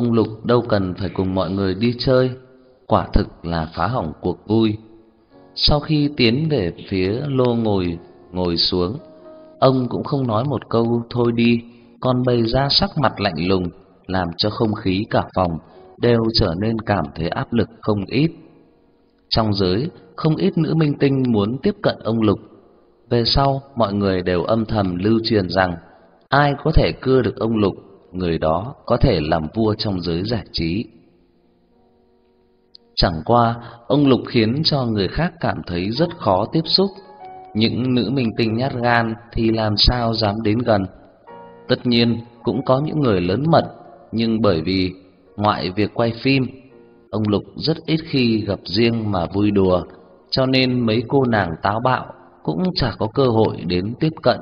Ông Lục đâu cần phải cùng mọi người đi chơi, quả thực là phá hỏng cuộc vui. Sau khi tiến về phía lô ngồi ngồi xuống, ông cũng không nói một câu thôi đi, còn bày ra sắc mặt lạnh lùng, làm cho không khí cả phòng đều trở nên cảm thấy áp lực không ít. Trong giới, không ít nữ minh tinh muốn tiếp cận ông Lục. Về sau, mọi người đều âm thầm lưu truyền rằng ai có thể cưa được ông Lục, người đó có thể làm vua trong giới giải trí. Chẳng qua, ông Lục khiến cho người khác cảm thấy rất khó tiếp xúc. Những nữ minh tinh nhát gan thì làm sao dám đến gần. Tất nhiên, cũng có những người lớn mật, nhưng bởi vì ngoại việc quay phim, ông Lục rất ít khi gặp riêng mà vui đùa, cho nên mấy cô nàng táo bạo cũng chả có cơ hội đến tiếp cận.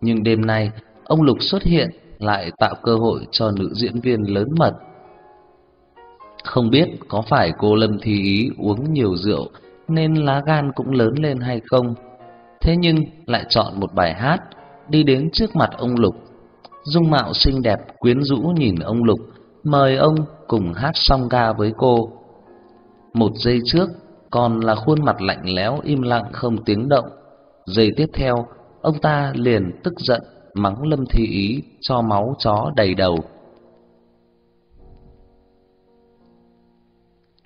Nhưng đêm nay, ông Lục xuất hiện lại tạo cơ hội cho nữ diễn viên lớn mật. Không biết có phải cô Lâm Thi Ý uống nhiều rượu nên lá gan cũng lớn lên hay không? Thế nhưng lại chọn một bài hát đi đến trước mặt ông Lục. Dung mạo xinh đẹp quyến rũ nhìn ông Lục, mời ông cùng hát song ca với cô. Một giây trước còn là khuôn mặt lạnh lẽo im lặng không tiếng động. Giây tiếp theo, ông ta liền tức giận mắng Lâm Thi Ý cho máu chó đầy đầu.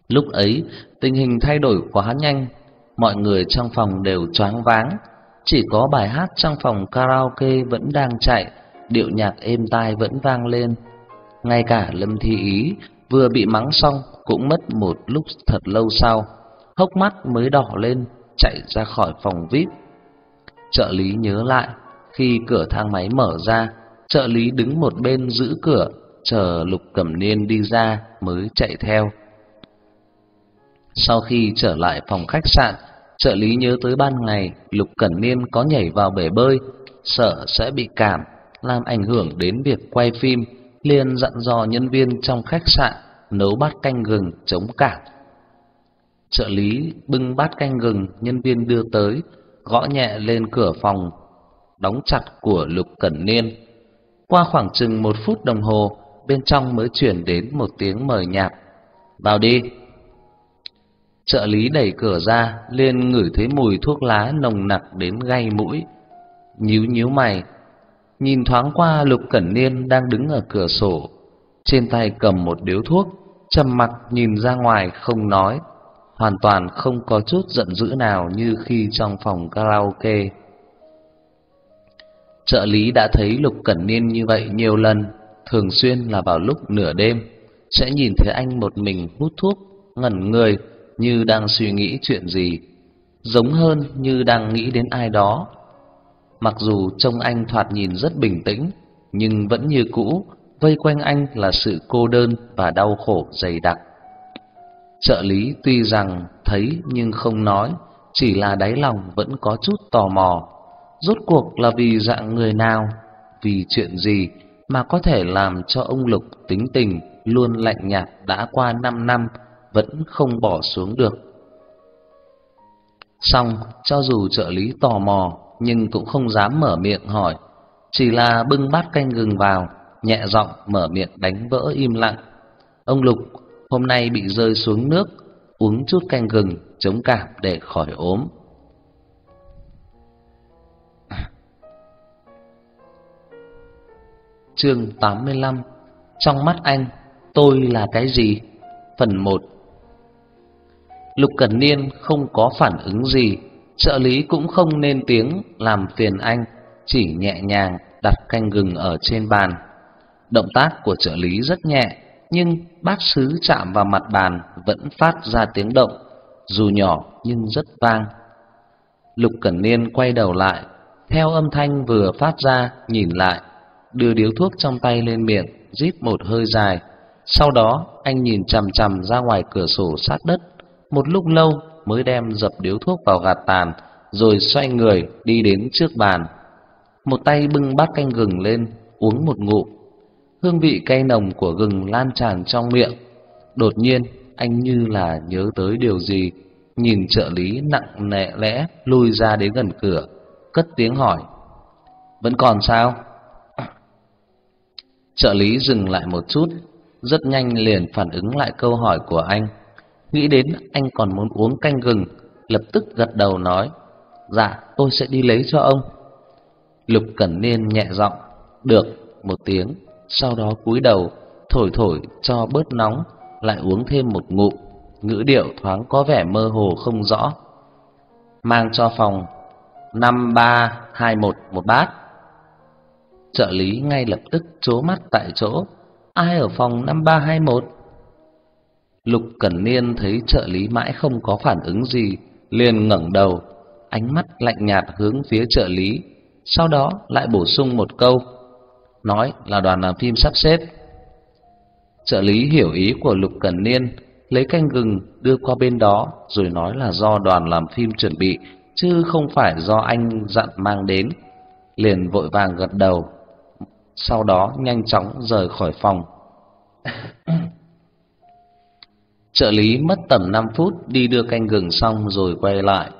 Lúc ấy, tình hình thay đổi quá nhanh, mọi người trong phòng đều choáng váng, chỉ có bài hát trong phòng karaoke vẫn đang chạy, điệu nhạc êm tai vẫn vang lên. Ngay cả Lâm Thi Ý vừa bị mắng xong cũng mất một lúc thật lâu sau, hốc mắt mới đỏ lên, chạy ra khỏi phòng VIP. Trợ lý nhớ lại, khi cửa thang máy mở ra, trợ lý đứng một bên giữ cửa, chờ Lục Cẩm Niên đi ra mới chạy theo. Sau khi trở lại phòng khách sạn, trợ lý nhớ tới ban ngày Lục Cẩn Niên có nhảy vào bể bơi, sợ sẽ bị cảm, làm ảnh hưởng đến việc quay phim, liền dặn dò nhân viên trong khách sạn nấu bát canh gừng chống cảm. Trợ lý bưng bát canh gừng nhân viên đưa tới, gõ nhẹ lên cửa phòng đóng chặt của Lục Cẩn Niên. Qua khoảng chừng một phút đồng hồ, bên trong mới chuyển đến một tiếng mời nhạt. "Vào đi." Trợ lý đẩy cửa ra, liền ngửi thấy mùi thuốc lá nồng nặc đến gay mũi. Nhíu nhíu mày, nhìn thoáng qua Lục Cẩn Niên đang đứng ở cửa sổ, trên tay cầm một điếu thuốc, trầm mặc nhìn ra ngoài không nói, hoàn toàn không có chút giận dữ nào như khi trong phòng karaoke. Trợ lý đã thấy Lục Cẩn Niên như vậy nhiều lần, thường xuyên là vào lúc nửa đêm sẽ nhìn thấy anh một mình hút thuốc, ngẩn người như đang suy nghĩ chuyện gì, giống hơn như đang nghĩ đến ai đó. Mặc dù trông anh thoạt nhìn rất bình tĩnh, nhưng vẫn như cũ, vây quanh anh là sự cô đơn và đau khổ dày đặc. Trợ lý tuy rằng thấy nhưng không nói, chỉ là đáy lòng vẫn có chút tò mò. Rốt cuộc là vì dạng người nào, vì chuyện gì mà có thể làm cho ông Lục tính tình luôn lạnh nhạt đã qua 5 năm vẫn không bỏ xuống được. Xong, cho dù trợ lý tò mò nhưng cũng không dám mở miệng hỏi, chỉ là bưng bát canh gừng vào, nhẹ giọng mở miệng đánh vỡ im lặng. Ông Lục hôm nay bị rơi xuống nước, uống chút canh gừng chống cảm để khỏi ốm. Chương 85 Trong mắt anh, tôi là cái gì? Phần 1 Lục Cẩn Niên không có phản ứng gì, trợ lý cũng không nên tiếng làm phiền anh, chỉ nhẹ nhàng đặt canh gừng ở trên bàn. Động tác của trợ lý rất nhẹ, nhưng bát sứ chạm vào mặt bàn vẫn phát ra tiếng động, dù nhỏ nhưng rất vang. Lục Cẩn Niên quay đầu lại, theo âm thanh vừa phát ra nhìn lại, đưa điếu thuốc trong tay lên miệng, rít một hơi dài. Sau đó, anh nhìn chằm chằm ra ngoài cửa sổ sát đất, một lúc lâu mới đem dập điếu thuốc vào gạt tàn, rồi xoay người đi đến trước bàn. Một tay bưng bát canh gừng lên, uống một ngụm. Hương vị cay nồng của gừng lan tràn trong miệng. Đột nhiên, anh như là nhớ tới điều gì, nhìn trợ lý nặng nề lẽ lui ra đến gần cửa, cất tiếng hỏi: "Vẫn còn sao?" Trợ lý dừng lại một chút, rất nhanh liền phản ứng lại câu hỏi của anh. Nghĩ đến anh còn muốn uống canh gừng, lập tức gật đầu nói: "Dạ, tôi sẽ đi lấy cho ông." Lục Cẩn Niên nhẹ giọng: "Được." một tiếng, sau đó cúi đầu thổi thổi cho bớt nóng, lại uống thêm một ngụm, ngữ điệu thoáng có vẻ mơ hồ không rõ. Mang cho phòng năm ba hai một một bát. Trợ lý ngay lập tức chố mắt tại chỗ, ai ở phòng năm ba hai một? Lục Cẩn Niên thấy trợ lý mãi không có phản ứng gì, liền ngẩng đầu, ánh mắt lạnh nhạt hướng phía trợ lý, sau đó lại bổ sung một câu, nói là đoàn làm phim sắp xếp. Trợ lý hiểu ý của Lục Cẩn Niên, lấy canh gừng đưa qua bên đó, rồi nói là do đoàn làm phim chuẩn bị, chứ không phải do anh dặn mang đến. Liền vội vàng gật đầu, sau đó nhanh chóng rời khỏi phòng. Trợ lý mất tầm 5 phút đi đưa canh gừng xong rồi quay lại.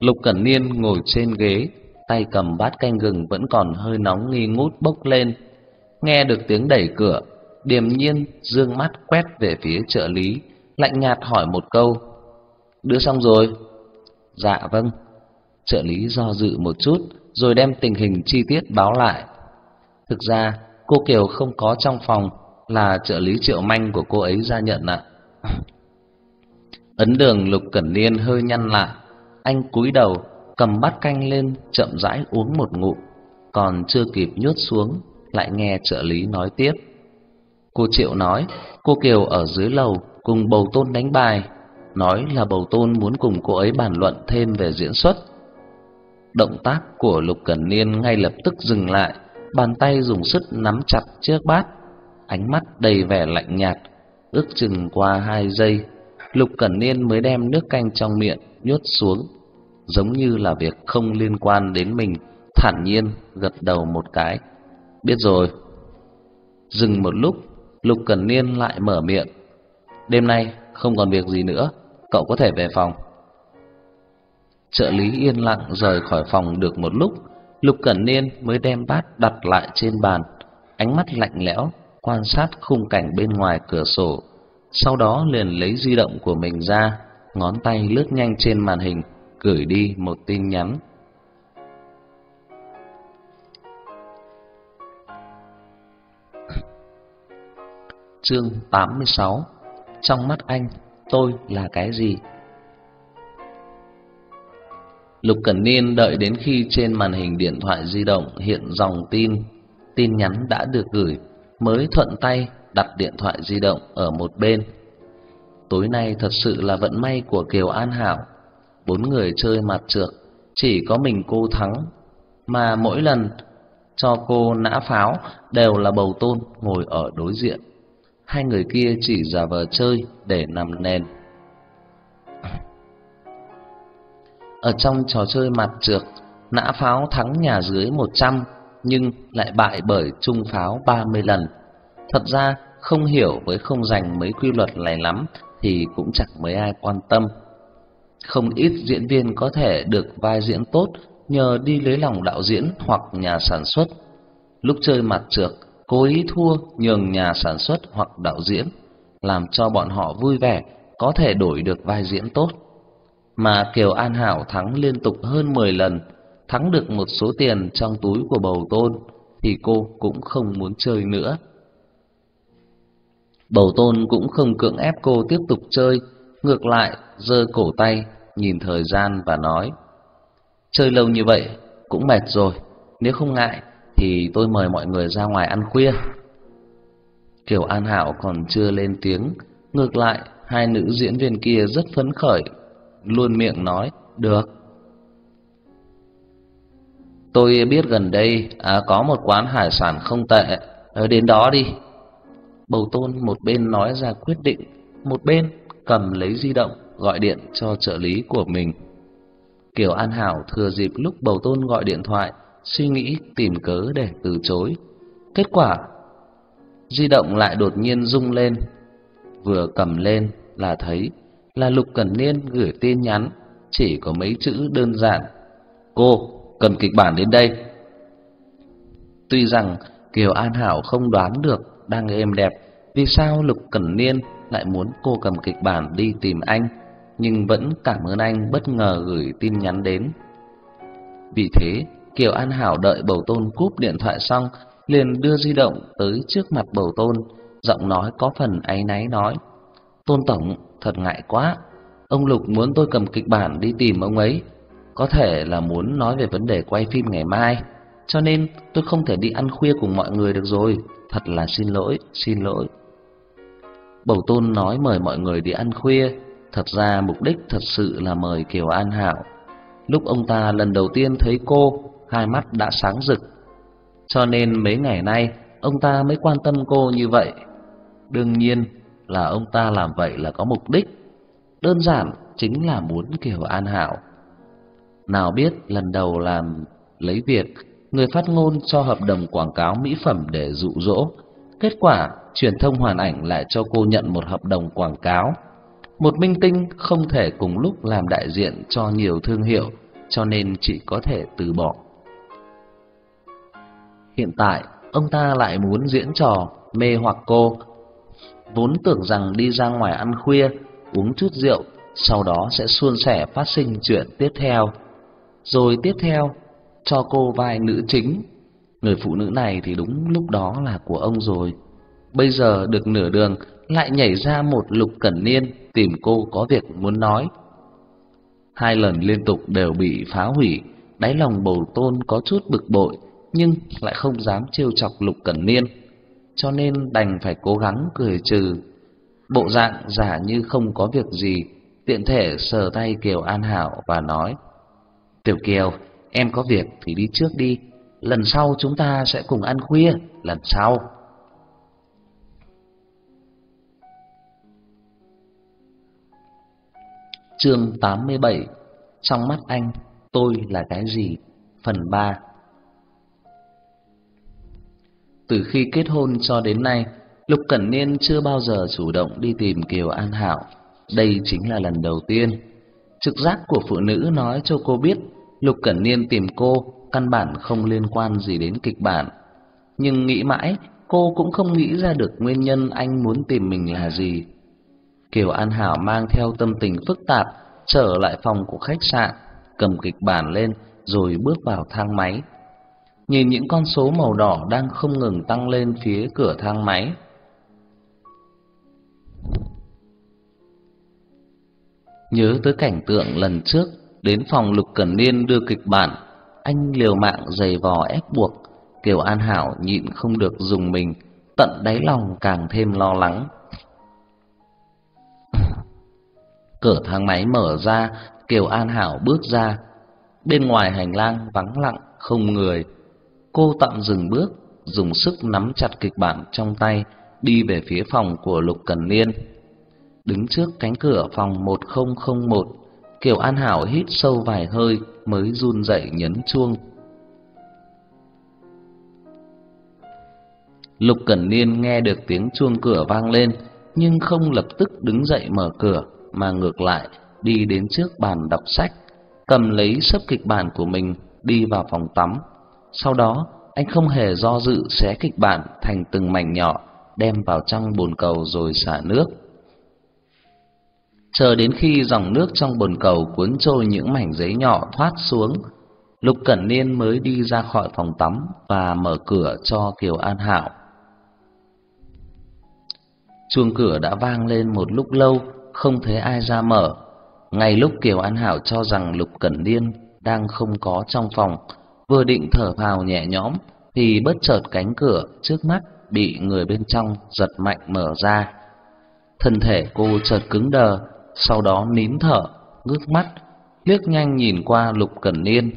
Lục Cẩn Niên ngồi trên ghế, tay cầm bát canh gừng vẫn còn hơi nóng nghi ngút bốc lên. Nghe được tiếng đẩy cửa, điềm nhiên dương mắt quét về phía trợ lý, lạnh nhạt hỏi một câu. Đưa xong rồi? Dạ vâng. Trợ lý do dự một chút, rồi đem tình hình chi tiết báo lại. Thực ra, cô Kiều không có trong phòng, là trợ lý triệu manh của cô ấy ra nhận ạ. Ấn đường Lục Cẩn Niên hơi nhăn lại, anh cúi đầu cầm bát canh lên chậm rãi uống một ngụm, còn chưa kịp nhốt xuống, lại nghe trợ lý nói tiếp. Cô Triệu nói, cô Kiều ở dưới lầu cùng Bầu Tôn đánh bài, nói là Bầu Tôn muốn cùng cô ấy bàn luận thêm về diễn xuất. Động tác của Lục Cẩn Niên ngay lập tức dừng lại, bàn tay dùng sức nắm chặt chiếc bát, ánh mắt đầy vẻ lạnh nhạt, ước chừng qua hai giây, Lục Cẩn Niên mới đem nước canh trong miệng nhốt xuống, giống như là việc không liên quan đến mình, thản nhiên gật đầu một cái. Biết rồi. Dừng một lúc, Lục Cẩn Niên lại mở miệng. Đêm nay không còn việc gì nữa, cậu có thể về phòng. Trợ lý yên lặng rời khỏi phòng được một lúc, Lục Cẩn Niên mới đem bát đặt lại trên bàn, ánh mắt lạnh lẽo quan sát khung cảnh bên ngoài cửa sổ, sau đó liền lấy di động của mình ra, ngón tay lướt nhanh trên màn hình, gửi đi một tin nhắn. Chương 86 Trong mắt anh, tôi là cái gì? Lục Cẩn Niên đợi đến khi trên màn hình điện thoại di động hiện dòng tin, tin nhắn đã được gửi, mới thuận tay đặt điện thoại di động ở một bên. Tối nay thật sự là vận may của Kiều An Hảo, bốn người chơi mặt trược chỉ có mình cô thắng, mà mỗi lần cho cô nã pháo đều là bầu tôn ngồi ở đối diện. Hai người kia chỉ giả vờ chơi để nằm nền. Ở trong trò chơi mặt trược nã pháo thắng nhà dưới 100 nhưng lại bại bởi trung pháo 30 lần. Thật ra không hiểu với không dành mấy quy luật này lắm thì cũng chẳng mấy ai quan tâm. Không ít diễn viên có thể được vai diễn tốt nhờ đi lấy lòng đạo diễn hoặc nhà sản xuất. Lúc chơi mặt trược cố ý thua nhường nhà sản xuất hoặc đạo diễn, làm cho bọn họ vui vẻ, có thể đổi được vai diễn tốt. Mà Kiều An Hảo thắng liên tục hơn 10 lần, thắng được một số tiền trong túi của bầu tôn, thì cô cũng không muốn chơi nữa. Bầu tôn cũng không cưỡng ép cô tiếp tục chơi, ngược lại giơ cổ tay, nhìn thời gian và nói: "Chơi lâu như vậy cũng mệt rồi, nếu không ngại thì tôi mời mọi người ra ngoài ăn khuya." Kiều An Hảo còn chưa lên tiếng, ngược lại hai nữ diễn viên kia rất phấn khởi, luôn miệng nói: "Được." Tôi biết gần đây à, có một quán hải sản không tệ, ở đến đó đi. Bầu Tôn một bên nói ra quyết định, một bên cầm lấy di động gọi điện cho trợ lý của mình. Kiều An Hảo thừa dịp lúc Bầu Tôn gọi điện thoại, suy nghĩ tìm cớ để từ chối. Kết quả, di động lại đột nhiên rung lên. Vừa cầm lên là thấy là Lục Cẩn Niên gửi tin nhắn, chỉ có mấy chữ đơn giản. Cô, cần kịch bản đến đây. Tuy rằng Kiều An Hảo không đoán được đang êm đẹp vì sao Lục Cẩn Niên lại muốn cô cầm kịch bản đi tìm anh, nhưng vẫn cảm ơn anh bất ngờ gửi tin nhắn đến. Vì thế, Kiều An Hảo đợi Bầu Tôn cúp điện thoại xong, liền đưa di động tới trước mặt Bầu Tôn, giọng nói có phần áy náy nói: "Tôn tổng, thật ngại quá, ông Lục muốn tôi cầm kịch bản đi tìm ông ấy, có thể là muốn nói về vấn đề quay phim ngày mai, cho nên tôi không thể đi ăn khuya cùng mọi người được rồi, thật là xin lỗi, xin lỗi." Bầu Tôn nói mời mọi người đi ăn khuya, thật ra mục đích thật sự là mời Kiều An Hảo. Lúc ông ta lần đầu tiên thấy cô, hai mắt đã sáng rực. Cho nên mấy ngày nay ông ta mới quan tâm cô như vậy. Đương nhiên là ông ta làm vậy là có mục đích, đơn giản chính là muốn Kiều An Hảo. Nào biết lần đầu làm lấy việc, người phát ngôn cho hợp đồng quảng cáo mỹ phẩm để dụ dỗ, kết quả truyền thông hoàn ảnh lại cho cô nhận một hợp đồng quảng cáo. Một minh tinh không thể cùng lúc làm đại diện cho nhiều thương hiệu, cho nên chỉ có thể từ bỏ. Hiện tại, ông ta lại muốn diễn trò mê hoặc cô. Vốn tưởng rằng đi ra ngoài ăn khuya, uống chút rượu, sau đó sẽ suôn sẻ phát sinh chuyện tiếp theo. Rồi tiếp theo, cho cô vai nữ chính. Người phụ nữ này thì đúng lúc đó là của ông rồi. Bây giờ được nửa đường lại nhảy ra một Lục Cẩn Niên tìm cô có việc muốn nói. Hai lần liên tục đều bị phá hủy, đáy lòng Bầu Tôn có chút bực bội, nhưng lại không dám trêu chọc Lục Cẩn Niên, cho nên đành phải cố gắng cười trừ. Bộ dạng giả như không có việc gì, tiện thể sờ tay Kiều An Hảo và nói: "Tiểu Kiều, em có việc thì đi trước đi, lần sau chúng ta sẽ cùng ăn khuya, lần sau." Chương 87 Trong mắt anh, tôi là cái gì? Phần 3 từ khi kết hôn cho đến nay, Lục Cẩn Niên chưa bao giờ chủ động đi tìm Kiều An Hảo. Đây chính là lần đầu tiên. Trực giác của phụ nữ nói cho cô biết Lục Cẩn Niên tìm cô căn bản không liên quan gì đến kịch bản. Nhưng nghĩ mãi, cô cũng không nghĩ ra được nguyên nhân anh muốn tìm mình là gì. Kiều An Hảo mang theo tâm tình phức tạp trở lại phòng của khách sạn, cầm kịch bản lên rồi bước vào thang máy. Nhìn những con số màu đỏ đang không ngừng tăng lên phía cửa thang máy. Nhớ tới cảnh tượng lần trước đến phòng Lục Cẩn Niên đưa kịch bản, anh liều mạng giày vò ép buộc, Kiều An Hảo nhịn không được dùng mình, tận đáy lòng càng thêm lo lắng. Cửa thang máy mở ra, Kiều An Hảo bước ra. Bên ngoài hành lang vắng lặng, không người. Cô tạm dừng bước, dùng sức nắm chặt kịch bản trong tay, đi về phía phòng của Lục Cần Niên. Đứng trước cánh cửa phòng 1001, Kiều An Hảo hít sâu vài hơi mới run rẩy nhấn chuông. Lục Cẩn Niên nghe được tiếng chuông cửa vang lên, nhưng không lập tức đứng dậy mở cửa mà ngược lại đi đến trước bàn đọc sách, cầm lấy sấp kịch bản của mình đi vào phòng tắm. Sau đó, anh không hề do dự xé kịch bản thành từng mảnh nhỏ, đem vào trong bồn cầu rồi xả nước. Chờ đến khi dòng nước trong bồn cầu cuốn trôi những mảnh giấy nhỏ thoát xuống, Lục Cẩn Niên mới đi ra khỏi phòng tắm và mở cửa cho Kiều An Hạo. Chuông cửa đã vang lên một lúc lâu không thấy ai ra mở. Ngay lúc Kiều An Hảo cho rằng Lục Cẩn Điên đang không có trong phòng, vừa định thở phào nhẹ nhõm thì bất chợt cánh cửa trước mắt bị người bên trong giật mạnh mở ra. Thân thể cô chợt cứng đờ, sau đó nín thở, ngước mắt, liếc nhanh nhìn qua Lục Cẩn Niên,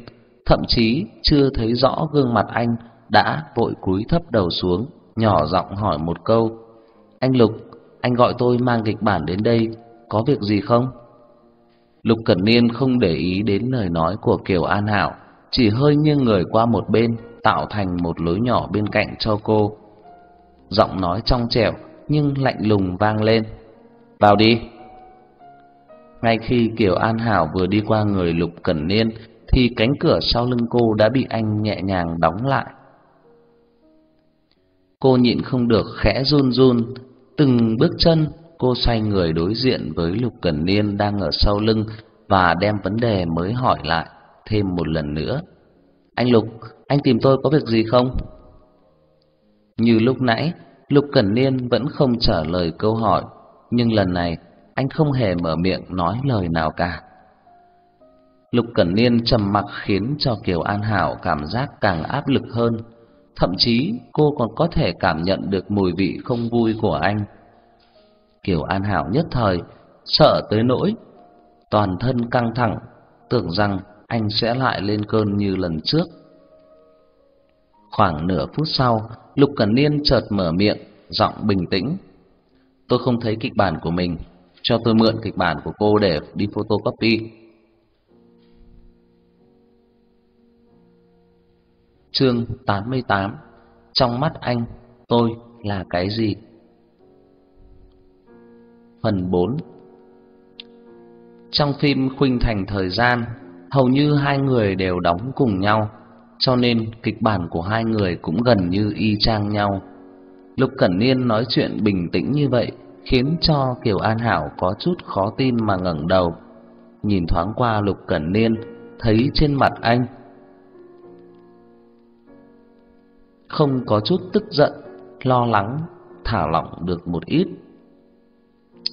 thậm chí chưa thấy rõ gương mặt anh đã vội cúi thấp đầu xuống, nhỏ giọng hỏi một câu: "Anh Lục, anh gọi tôi mang kịch bản đến đây có việc gì không? Lục Cẩn Niên không để ý đến lời nói của Kiều An Hảo, chỉ hơi nghiêng người qua một bên, tạo thành một lối nhỏ bên cạnh cho cô. Giọng nói trong trẻo nhưng lạnh lùng vang lên. "Vào đi." Ngay khi Kiều An Hảo vừa đi qua người Lục Cẩn Niên thì cánh cửa sau lưng cô đã bị anh nhẹ nhàng đóng lại. Cô nhịn không được khẽ run run, Từng bước chân, cô xoay người đối diện với Lục Cẩn Niên đang ở sau lưng và đem vấn đề mới hỏi lại thêm một lần nữa. Anh Lục, anh tìm tôi có việc gì không? Như lúc nãy, Lục Cẩn Niên vẫn không trả lời câu hỏi, nhưng lần này anh không hề mở miệng nói lời nào cả. Lục Cẩn Niên trầm mặc khiến cho Kiều An Hảo cảm giác càng áp lực hơn, thậm chí cô còn có thể cảm nhận được mùi vị không vui của anh. Kiều An Hảo nhất thời sợ tới nỗi toàn thân căng thẳng, tưởng rằng anh sẽ lại lên cơn như lần trước. Khoảng nửa phút sau, Lục Cẩn Niên chợt mở miệng, giọng bình tĩnh. Tôi không thấy kịch bản của mình, cho tôi mượn kịch bản của cô để đi photocopy. Chương 88 Trong mắt anh, tôi là cái gì? Phần 4 Trong phim Khuynh Thành Thời Gian, hầu như hai người đều đóng cùng nhau, cho nên kịch bản của hai người cũng gần như y chang nhau. Lục Cẩn Niên nói chuyện bình tĩnh như vậy, khiến cho Kiều An Hảo có chút khó tin mà ngẩng đầu. Nhìn thoáng qua Lục Cẩn Niên, thấy trên mặt anh không có chút tức giận, lo lắng, thả lỏng được một ít.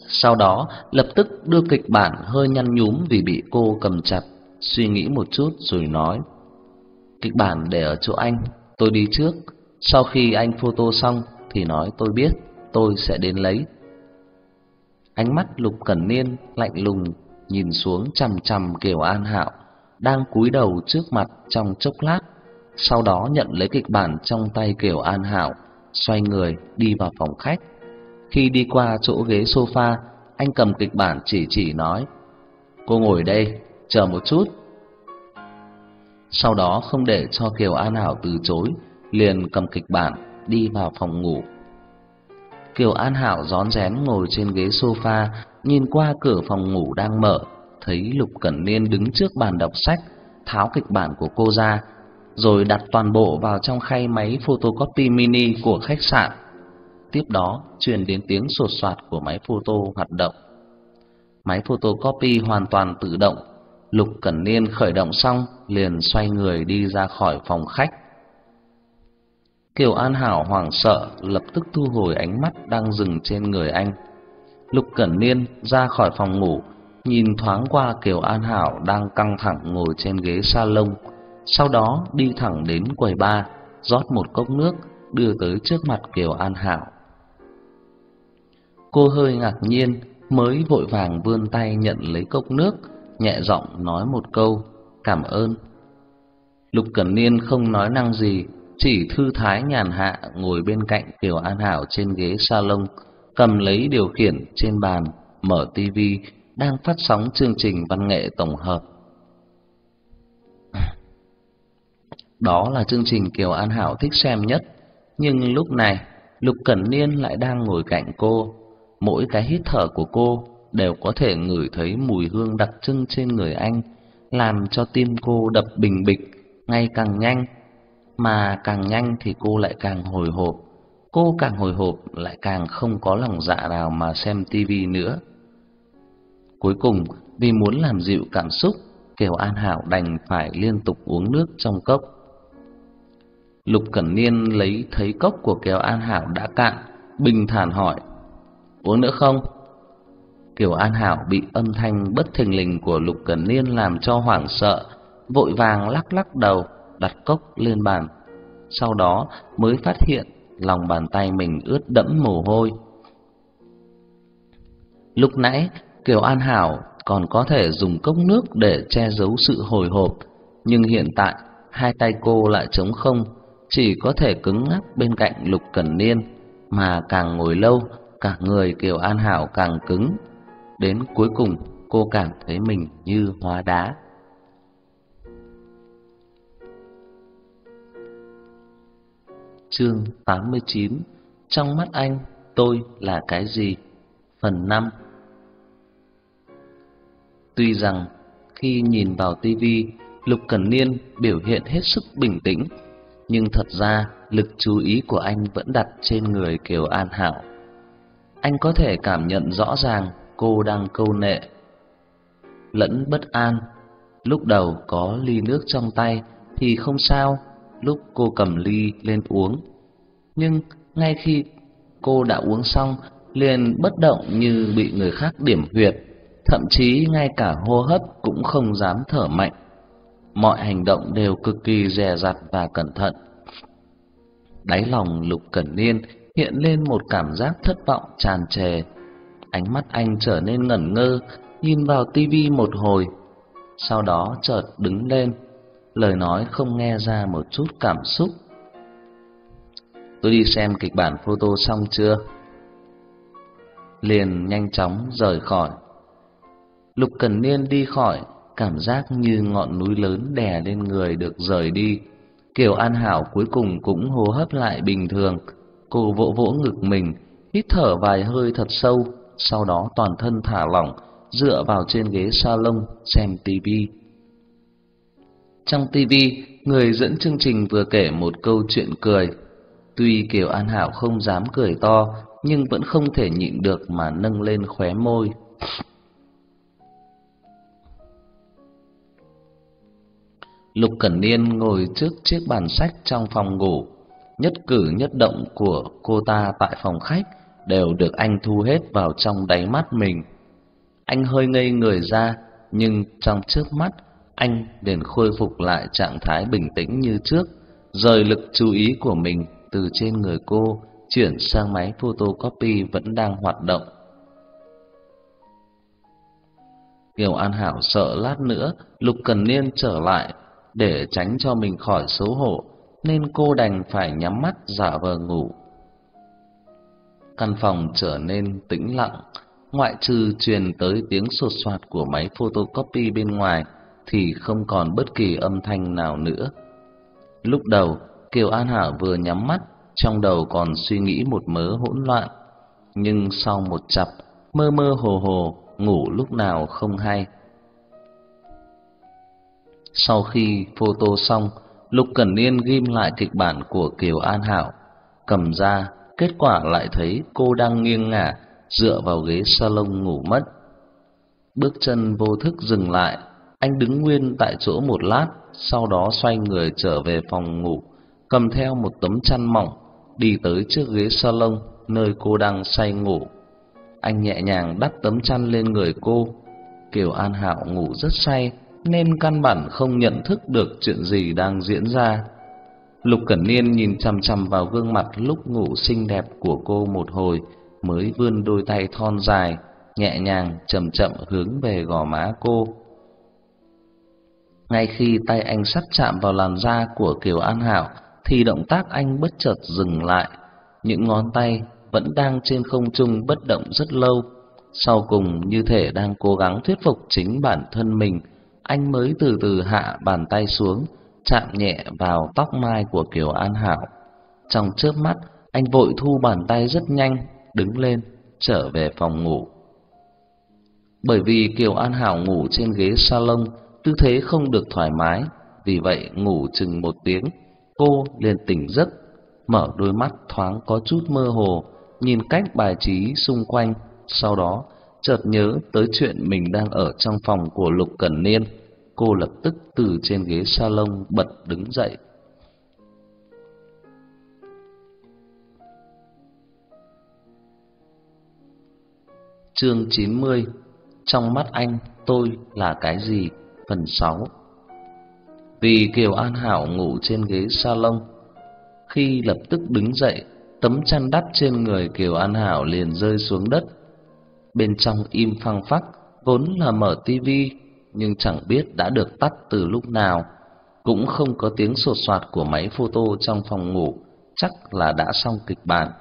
Sau đó, lập tức đưa kịch bản hơi nhăn nhúm vì bị cô cầm chặt, suy nghĩ một chút rồi nói: "Kịch bản để ở chỗ anh, tôi đi trước, sau khi anh photo xong thì nói tôi biết, tôi sẽ đến lấy." Ánh mắt Lục Cẩn Niên lạnh lùng nhìn xuống chằm chằm Kiều An Hạo đang cúi đầu trước mặt trong chốc lát, sau đó nhận lấy kịch bản trong tay Kiều An Hạo, xoay người đi vào phòng khách. Khi đi qua chỗ ghế sofa, anh cầm kịch bản chỉ chỉ nói: "Cô ngồi đây, chờ một chút." Sau đó không để cho Kiều An Hảo từ chối, liền cầm kịch bản đi vào phòng ngủ. Kiều An Hảo rón rén ngồi trên ghế sofa, nhìn qua cửa phòng ngủ đang mở, thấy Lục Cẩn Niên đứng trước bàn đọc sách, tháo kịch bản của cô ra, rồi đặt toàn bộ vào trong khay máy photocopy mini của khách sạn. Tiếp đó, truyền đến tiếng sột soạt của máy photo hoạt động. Máy photocopy hoàn toàn tự động. Lục Cẩn Niên khởi động xong, liền xoay người đi ra khỏi phòng khách. Kiều An Hảo hoảng sợ, lập tức thu hồi ánh mắt đang dừng trên người anh. Lục Cẩn Niên ra khỏi phòng ngủ, nhìn thoáng qua Kiều An Hảo đang căng thẳng ngồi trên ghế salon, sau đó đi thẳng đến quầy bar, rót một cốc nước đưa tới trước mặt Kiều An Hảo. Cô hơi ngạc nhiên, mới vội vàng vươn tay nhận lấy cốc nước, nhẹ giọng nói một câu, "Cảm ơn." Lục Cẩn Niên không nói năng gì, chỉ thư thái nhàn hạ ngồi bên cạnh Kiều An Hảo trên ghế salon, cầm lấy điều khiển trên bàn, mở tivi đang phát sóng chương trình văn nghệ tổng hợp. Đó là chương trình Kiều An Hảo thích xem nhất, nhưng lúc này Lục Cẩn Niên lại đang ngồi cạnh cô, mỗi cái hít thở của cô đều có thể ngửi thấy mùi hương đặc trưng trên người anh, làm cho tim cô đập bình bịch ngày càng nhanh mà càng nhanh thì cô lại càng hồi hộp. Cô càng hồi hộp lại càng không có lòng dạ nào mà xem tivi nữa. Cuối cùng, vì muốn làm dịu cảm xúc, Kiều An Hảo đành phải liên tục uống nước trong cốc. Lục Cẩn Niên lấy thấy cốc của Kiều An Hảo đã cạn, bình thản hỏi: "Uống nữa không?" Kiều An Hảo bị âm thanh bất thình lình của Lục Cẩn Niên làm cho hoảng sợ, vội vàng lắc lắc đầu, đặt cốc lên bàn. Sau đó mới phát hiện lòng bàn tay mình ướt đẫm mồ hôi. Lúc nãy, Kiều An Hảo còn có thể dùng cốc nước để che giấu sự hồi hộp, nhưng hiện tại hai tay cô lại trống không, chỉ có thể cứng ngắc bên cạnh Lục Cẩn Niên, mà càng ngồi lâu, cả người Kiều An Hảo càng cứng. Đến cuối cùng, cô cảm thấy mình như hóa đá. Chương 89 Trong mắt anh, tôi là cái gì? Phần 5 Tuy rằng khi nhìn vào tivi, Lục Cẩn Niên biểu hiện hết sức bình tĩnh, nhưng thật ra lực chú ý của anh vẫn đặt trên người Kiều An Hảo. anh có thể cảm nhận rõ ràng cô đang câu nệ lẫn bất an. Lúc đầu có ly nước trong tay thì không sao, lúc cô cầm ly lên uống. Nhưng ngay khi cô đã uống xong, liền bất động như bị người khác điểm huyệt, thậm chí ngay cả hô hấp cũng không dám thở mạnh. Mọi hành động đều cực kỳ dè dặt và cẩn thận. Đáy lòng Lục Cẩn Niên hiện lên một cảm giác thất vọng tràn trề. Ánh mắt anh trở nên ngẩn ngơ, nhìn vào tivi một hồi, sau đó chợt đứng lên, lời nói không nghe ra một chút cảm xúc. Tôi đi xem kịch bản photo xong chưa? Liền nhanh chóng rời khỏi. Lục Cần Niên đi khỏi, cảm giác như ngọn núi lớn đè lên người được rời đi. Kiều An Hảo cuối cùng cũng hô hấp lại bình thường, cô vỗ vỗ ngực mình, hít thở vài hơi thật sâu, sau đó toàn thân thả lỏng, dựa vào trên ghế salon xem tivi. Trong tivi, người dẫn chương trình vừa kể một câu chuyện cười. Tuy Kiều An Hảo không dám cười to, nhưng vẫn không thể nhịn được mà nâng lên khóe môi. Lục Cẩn Niên ngồi trước chiếc bàn sách trong phòng ngủ, nhất cử nhất động của cô ta tại phòng khách đều được anh thu hết vào trong đáy mắt mình. Anh hơi ngây người ra, nhưng trong trước mắt anh liền khôi phục lại trạng thái bình tĩnh như trước, rời lực chú ý của mình từ trên người cô chuyển sang máy photocopy vẫn đang hoạt động. Kiều An Hảo sợ lát nữa Lục Cần Niên trở lại để tránh cho mình khỏi xấu hổ, nên cô đành phải nhắm mắt giả vờ ngủ. Căn phòng trở nên tĩnh lặng, ngoại trừ truyền tới tiếng sột soạt của máy photocopy bên ngoài thì không còn bất kỳ âm thanh nào nữa. Lúc đầu, Kiều An Hảo vừa nhắm mắt, trong đầu còn suy nghĩ một mớ hỗn loạn, nhưng sau một chập, mơ mơ hồ hồ, ngủ lúc nào không hay. Sau khi photo xong, Lục Cẩn Niên ghim lại kịch bản của Kiều An Hảo, cầm ra, kết quả lại thấy cô đang nghiêng ngả dựa vào ghế salon ngủ mất. Bước chân vô thức dừng lại, anh đứng nguyên tại chỗ một lát, sau đó xoay người trở về phòng ngủ, cầm theo một tấm chăn mỏng, đi tới trước ghế salon nơi cô đang say ngủ. Anh nhẹ nhàng đắp tấm chăn lên người cô. Kiều An Hạo ngủ rất say, nên căn bản không nhận thức được chuyện gì đang diễn ra. Lục Cẩn Niên nhìn chằm chằm vào gương mặt lúc ngủ xinh đẹp của cô một hồi, mới vươn đôi tay thon dài, nhẹ nhàng chậm chậm hướng về gò má cô. Ngay khi tay anh sắp chạm vào làn da của Kiều An Hảo, thì động tác anh bất chợt dừng lại. Những ngón tay vẫn đang trên không trung bất động rất lâu. Sau cùng như thể đang cố gắng thuyết phục chính bản thân mình, anh mới từ từ hạ bàn tay xuống, chạm nhẹ vào tóc mai của Kiều An Hảo. Trong chớp mắt, anh vội thu bàn tay rất nhanh, đứng lên, trở về phòng ngủ. Bởi vì Kiều An Hảo ngủ trên ghế salon, tư thế không được thoải mái, vì vậy ngủ chừng một tiếng, cô liền tỉnh giấc, mở đôi mắt thoáng có chút mơ hồ, nhìn cách bài trí xung quanh, sau đó chợt nhớ tới chuyện mình đang ở trong phòng của Lục Cẩn Niên, cô lập tức từ trên ghế salon bật đứng dậy. Chương 90 Trong mắt anh tôi là cái gì? Phần 6 Vì Kiều An Hảo ngủ trên ghế salon, Khi lập tức đứng dậy, Tấm chăn đắp trên người Kiều An Hảo liền rơi xuống đất Bên trong im phăng phắc, Vốn là mở tivi nhưng chẳng biết đã được tắt từ lúc nào Cũng không có tiếng sột soạt của máy photo trong phòng ngủ Chắc là đã xong kịch bản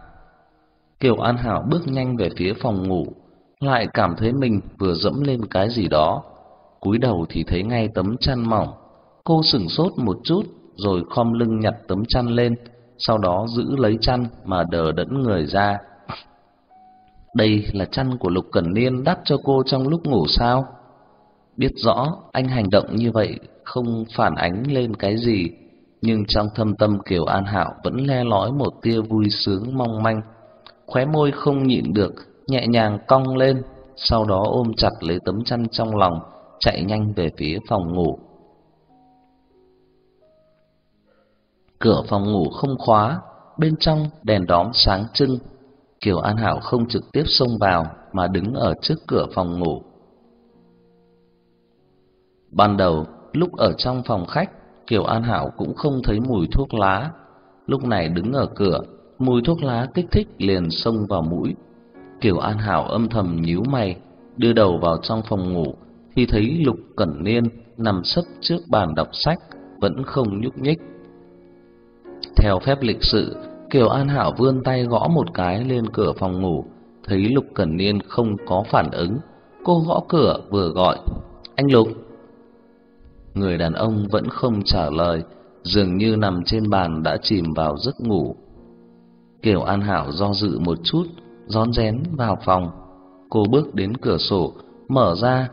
Kiều An Hảo bước nhanh về phía phòng ngủ lại cảm thấy mình vừa dẫm lên cái gì đó. Cúi đầu thì thấy ngay tấm chăn mỏng. Cô sững sốt một chút rồi khom lưng nhặt tấm chăn lên, sau đó giữ lấy chăn mà đờ đẫn người ra. Đây là chăn của Lục Cẩn Niên đắp cho cô trong lúc ngủ sao? Biết rõ anh hành động như vậy không phản ánh lên cái gì, nhưng trong thâm tâm Kiều An Hạo vẫn le lói một tia vui sướng mong manh. Khóe môi không nhịn được nhẹ nhàng cong lên, sau đó ôm chặt lấy tấm chăn trong lòng, chạy nhanh về phía phòng ngủ. Cửa phòng ngủ không khóa, bên trong đèn đóm sáng trưng. Kiều An Hảo không trực tiếp xông vào mà đứng ở trước cửa phòng ngủ. Ban đầu, lúc ở trong phòng khách, Kiều An Hảo cũng không thấy mùi thuốc lá. Lúc này đứng ở cửa, mùi thuốc lá kích thích liền xông vào mũi. Kiều An Hảo âm thầm nhíu mày, đưa đầu vào trong phòng ngủ thì thấy Lục Cẩn Niên nằm sấp trước bàn đọc sách, vẫn không nhúc nhích. Theo phép lịch sự, Kiều An Hảo vươn tay gõ một cái lên cửa phòng ngủ, thấy Lục Cẩn Niên không có phản ứng, cô gõ cửa vừa gọi, "Anh Lục." Người đàn ông vẫn không trả lời, dường như nằm trên bàn đã chìm vào giấc ngủ. Kiều An Hảo do dự một chút, rón rén vào phòng. Cô bước đến cửa sổ, mở ra.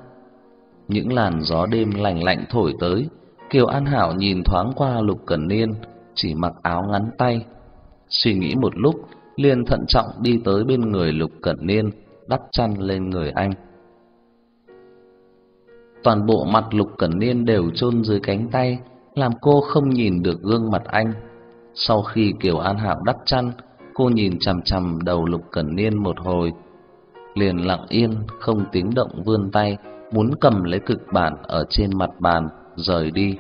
Những làn gió đêm lạnh lạnh thổi tới, Kiều An Hảo nhìn thoáng qua Lục Cẩn Niên, chỉ mặc áo ngắn tay. Suy nghĩ một lúc, liền thận trọng đi tới bên người Lục Cẩn Niên, đắp chăn lên người anh. Toàn bộ mặt Lục Cẩn Niên đều chôn dưới cánh tay, làm cô không nhìn được gương mặt anh. Sau khi Kiều An Hảo đắp chăn, cô nhìn chằm chằm đầu Lục Cẩn Niên một hồi, liền lặng yên không tiếng động vươn tay, muốn cầm lấy kịch bản ở trên mặt bàn rời đi.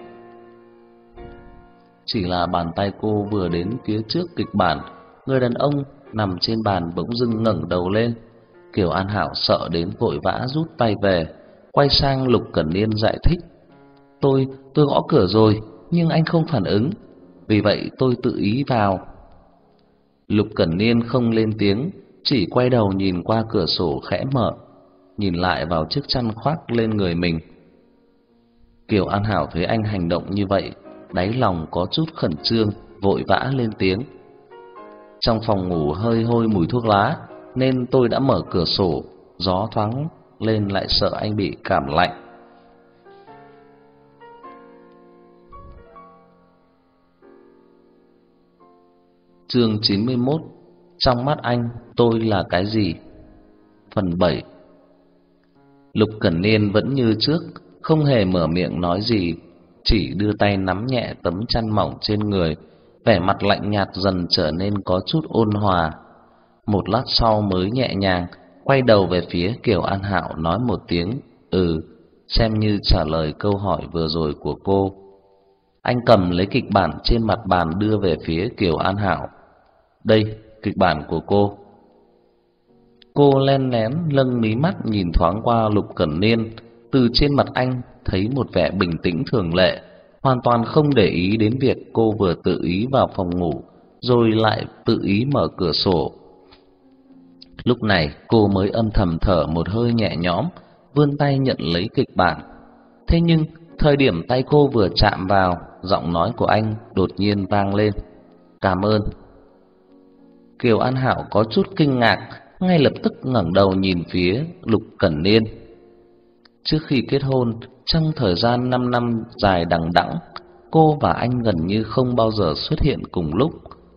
Chỉ là bàn tay cô vừa đến phía trước kịch bản, người đàn ông nằm trên bàn bỗng dưng ngẩng đầu lên. Kiều An Hảo sợ đến vội vã rút tay về, quay sang Lục Cẩn Niên giải thích: "Tôi, tôi gõ cửa rồi, nhưng anh không phản ứng, vì vậy tôi tự ý vào." Lục Cẩn Niên không lên tiếng, chỉ quay đầu nhìn qua cửa sổ khẽ mở, nhìn lại vào chiếc chăn khoác lên người mình. Kiều An Hảo thấy anh hành động như vậy, đáy lòng có chút khẩn trương, vội vã lên tiếng. Trong phòng ngủ hơi hôi mùi thuốc lá, nên tôi đã mở cửa sổ, gió thoáng lên lại sợ anh bị cảm lạnh. Chương 91 Trong mắt anh, tôi là cái gì? Phần 7 Lục Cẩn Niên vẫn như trước, không hề mở miệng nói gì, chỉ đưa tay nắm nhẹ tấm chăn mỏng trên người, vẻ mặt lạnh nhạt dần trở nên có chút ôn hòa. Một lát sau mới nhẹ nhàng quay đầu về phía Kiều An Hạo nói một tiếng "Ừ", xem như trả lời câu hỏi vừa rồi của cô. Anh cầm lấy kịch bản trên mặt bàn đưa về phía Kiều An Hạo. "Đây, kịch bản của cô." Cô len lén lâng mí mắt nhìn thoáng qua Lục Cẩn Niên, từ trên mặt anh thấy một vẻ bình tĩnh thường lệ, hoàn toàn không để ý đến việc cô vừa tự ý vào phòng ngủ, rồi lại tự ý mở cửa sổ. Lúc này cô mới âm thầm thở một hơi nhẹ nhõm, vươn tay nhận lấy kịch bản. Thế nhưng, thời điểm tay cô vừa chạm vào, giọng nói của anh đột nhiên vang lên. "Cảm ơn." Kiều An Hạo có chút kinh ngạc, ngay lập tức ngẩng đầu nhìn phía Lục Cẩn Niên. Trước khi kết hôn, trong thời gian 5 năm dài đằng đẵng, cô và anh gần như không bao giờ xuất hiện cùng lúc.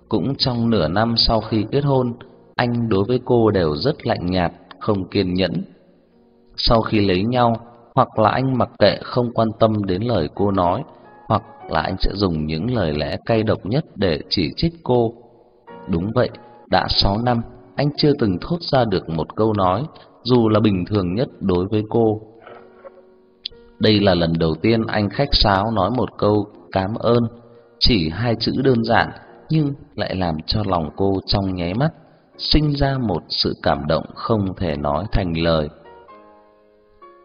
Cũng trong nửa năm sau khi kết hôn, anh đối với cô đều rất lạnh nhạt, không kiên nhẫn. Sau khi lấy nhau, hoặc là anh mặc kệ không quan tâm đến lời cô nói, hoặc là anh sẽ dùng những lời lẽ cay độc nhất để chỉ trích cô. Đúng vậy, đã 6 năm, anh chưa từng thốt ra được một câu nói, dù là bình thường nhất đối với cô. Đây là lần đầu tiên anh khách sáo nói một câu cảm ơn, chỉ hai chữ đơn giản nhưng lại làm cho lòng cô trong nháy mắt sinh ra một sự cảm động không thể nói thành lời.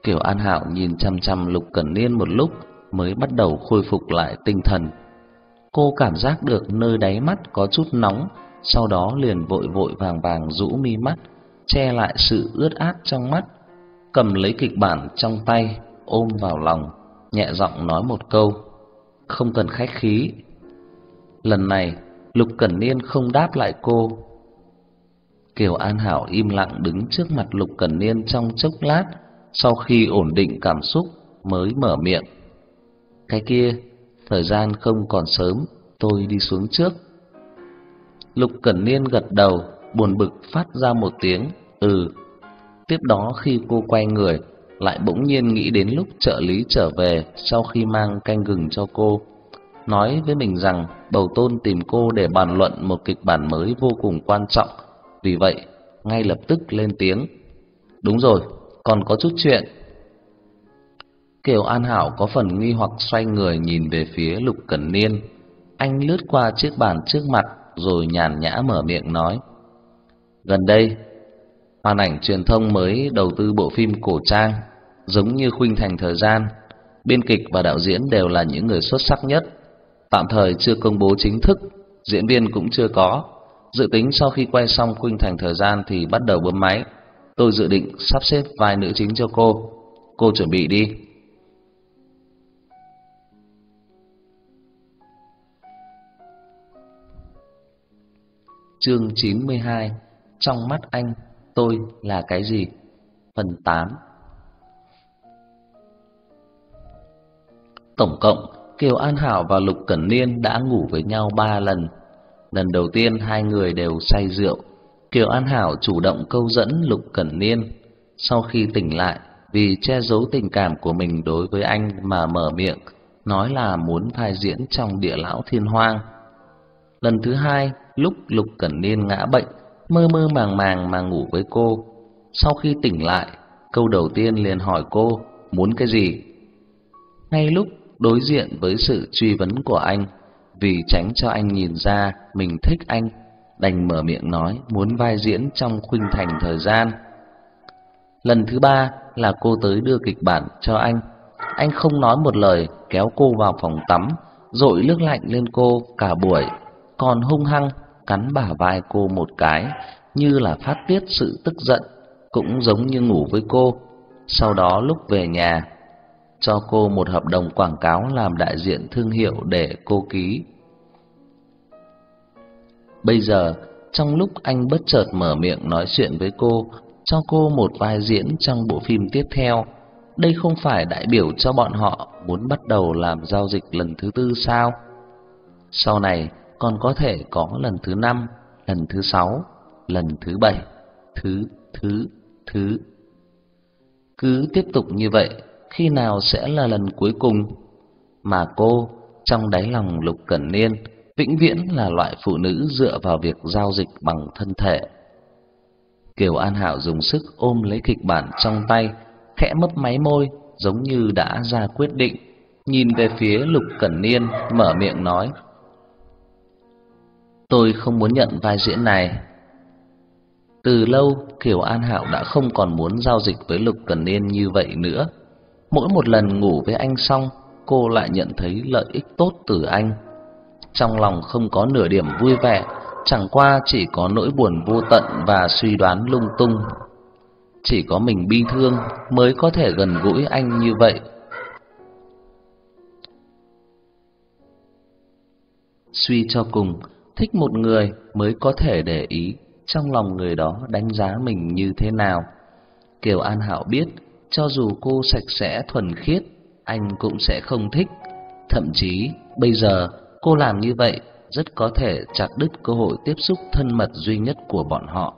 Kiều An Hạo nhìn chăm chăm Lục Cẩn Niên một lúc mới bắt đầu khôi phục lại tinh thần. Cô cảm giác được nơi đáy mắt có chút nóng, sau đó liền vội vội vàng vàng rũ mi mắt, che lại sự ướt át trong mắt, cầm lấy kịch bản trong tay, ôm vào lòng, nhẹ giọng nói một câu: "Không cần khách khí." Lần này, Lục Cẩn Niên không đáp lại cô, Kiều An Hảo im lặng đứng trước mặt Lục Cẩn Niên trong chốc lát, sau khi ổn định cảm xúc mới mở miệng. Cái kia, thời gian không còn sớm, tôi đi xuống trước. Lục Cẩn Niên gật đầu, buồn bực phát ra một tiếng ừ, Tiếp đó khi cô quay người, lại bỗng nhiên nghĩ đến lúc trợ lý trở về sau khi mang canh gừng cho cô, nói với mình rằng Bầu Tôn tìm cô để bàn luận một kịch bản mới vô cùng quan trọng, vì vậy ngay lập tức lên tiếng. "Đúng rồi, còn có chút chuyện." Kiều An Hảo có phần nghi hoặc xoay người nhìn về phía Lục Cẩn Niên. Anh lướt qua chiếc bàn trước mặt rồi nhàn nhã mở miệng nói: "Gần đây, Hoàn ảnh truyền thông mới đầu tư bộ phim cổ trang, giống như khuynh thành thời gian, biên kịch và đạo diễn đều là những người xuất sắc nhất. Tạm thời chưa công bố chính thức, diễn viên cũng chưa có. Dự tính sau khi quay xong khuynh thành thời gian thì bắt đầu bấm máy. Tôi dự định sắp xếp vai nữ chính cho cô. Cô chuẩn bị đi. Chương 92 Trong mắt anh tôi là cái gì? Phần 8 Tổng cộng, Kiều An Hảo và Lục Cẩn Niên đã ngủ với nhau ba lần. Lần đầu tiên hai người đều say rượu. Kiều An Hảo chủ động câu dẫn Lục Cẩn Niên. Sau khi tỉnh lại, vì che giấu tình cảm của mình đối với anh mà mở miệng, nói là muốn vai diễn trong địa lão thiên hoang. Lần thứ hai, lúc Lục Cẩn Niên ngã bệnh, mơ mơ màng màng mà ngủ với cô. Sau khi tỉnh lại, câu đầu tiên liền hỏi cô muốn cái gì. Ngay lúc đối diện với sự truy vấn của anh, vì tránh cho anh nhìn ra mình thích anh, đành mở miệng nói muốn vai diễn trong khuynh thành thời gian. Lần thứ ba là cô tới đưa kịch bản cho anh. Anh không nói một lời, kéo cô vào phòng tắm, dội nước lạnh lên cô cả buổi, còn hung hăng cắn bả vai cô một cái, như là phát tiết sự tức giận, cũng giống như ngủ với cô. Sau đó lúc về nhà, cho cô một hợp đồng quảng cáo làm đại diện thương hiệu để cô ký. Bây giờ, trong lúc anh bất chợt mở miệng nói chuyện với cô, cho cô một vai diễn trong bộ phim tiếp theo, đây không phải đại biểu cho bọn họ muốn bắt đầu làm giao dịch lần thứ tư sao? Sau này còn có thể có lần thứ năm, lần thứ sáu, lần thứ bảy, thứ thứ thứ. Cứ tiếp tục như vậy, khi nào sẽ là lần cuối cùng? Mà cô trong đáy lòng Lục Cẩn Niên vĩnh viễn là loại phụ nữ dựa vào việc giao dịch bằng thân thể. Kiều An Hảo dùng sức ôm lấy kịch bản trong tay, khẽ mấp máy môi, giống như đã ra quyết định, nhìn về phía Lục Cẩn Niên, mở miệng nói: Tôi không muốn nhận vai diễn này. Từ lâu, Kiều An Hạo đã không còn muốn giao dịch với Lục cẩn Niên như vậy nữa. Mỗi một lần ngủ với anh xong, cô lại nhận thấy lợi ích tốt từ anh. Trong lòng không có nửa điểm vui vẻ, chẳng qua chỉ có nỗi buồn vô tận và suy đoán lung tung. Chỉ có mình bi thương mới có thể gần gũi anh như vậy. Suy cho cùng, thích một người mới có thể để ý trong lòng người đó đánh giá mình như thế nào. Kiều An Hạo biết, cho dù cô sạch sẽ thuần khiết, anh cũng sẽ không thích. Thậm chí, bây giờ cô làm như vậy rất có thể chặt đứt cơ hội tiếp xúc thân mật duy nhất của bọn họ.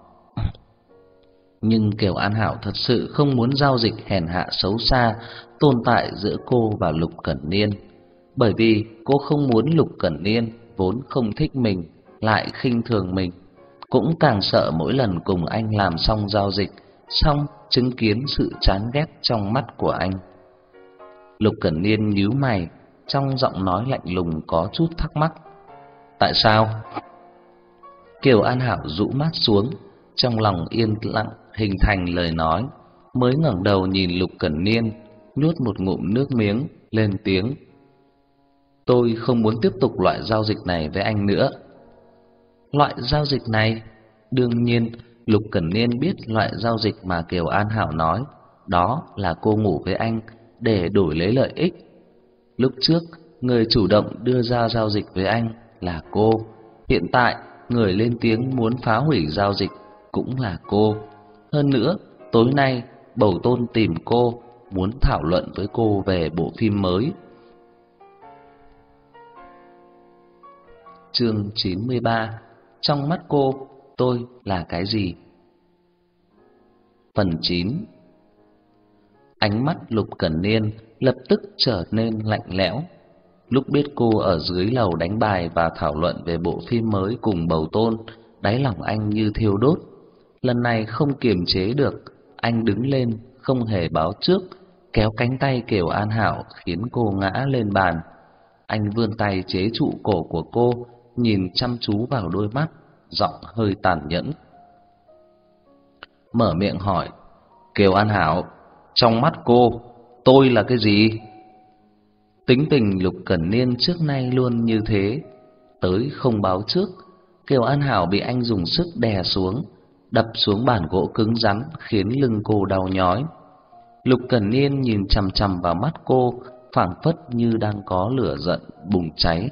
Nhưng Kiều An Hạo thật sự không muốn giao dịch hèn hạ xấu xa tồn tại giữa cô và Lục Cẩn Niên, bởi vì cô không muốn Lục Cẩn Niên vốn không thích mình lại khinh thường mình, cũng càng sợ mỗi lần cùng anh làm xong giao dịch, xong chứng kiến sự chán ghét trong mắt của anh. Lục Cẩn Niên nhíu mày, trong giọng nói lạnh lùng có chút thắc mắc. Tại sao? Kiều An Hảo rũ mắt xuống, trong lòng yên lặng hình thành lời nói, mới ngẩng đầu nhìn Lục Cẩn Niên, nuốt một ngụm nước miếng, lên tiếng. Tôi không muốn tiếp tục loại giao dịch này với anh nữa. Loại giao dịch này, đương nhiên Lục Cẩn Niên biết loại giao dịch mà Kiều An Hảo nói, đó là cô ngủ với anh để đổi lấy lợi ích. Lúc trước, người chủ động đưa ra giao dịch với anh là cô, hiện tại người lên tiếng muốn phá hủy giao dịch cũng là cô. Hơn nữa, tối nay Bầu Tôn tìm cô muốn thảo luận với cô về bộ phim mới Chương 93 Trong mắt cô, tôi là cái gì? Phần 9 Ánh mắt Lục Cẩn Niên lập tức trở nên lạnh lẽo. Lúc biết cô ở dưới lầu đánh bài và thảo luận về bộ phim mới cùng bầu tôn, đáy lòng anh như thiêu đốt. Lần này không kiềm chế được, anh đứng lên, không hề báo trước, kéo cánh tay Kiều An Hảo khiến cô ngã lên bàn. Anh vươn tay chế trụ cổ của cô, nhìn chăm chú vào đôi mắt, giọng hơi tàn nhẫn. Mở miệng hỏi, Kiều An Hảo, trong mắt cô, tôi là cái gì? Tính tình Lục Cẩn Niên trước nay luôn như thế, tới không báo trước, Kiều An Hảo bị anh dùng sức đè xuống, đập xuống bàn gỗ cứng rắn khiến lưng cô đau nhói. Lục Cẩn Niên nhìn chằm chằm vào mắt cô, phảng phất như đang có lửa giận bùng cháy.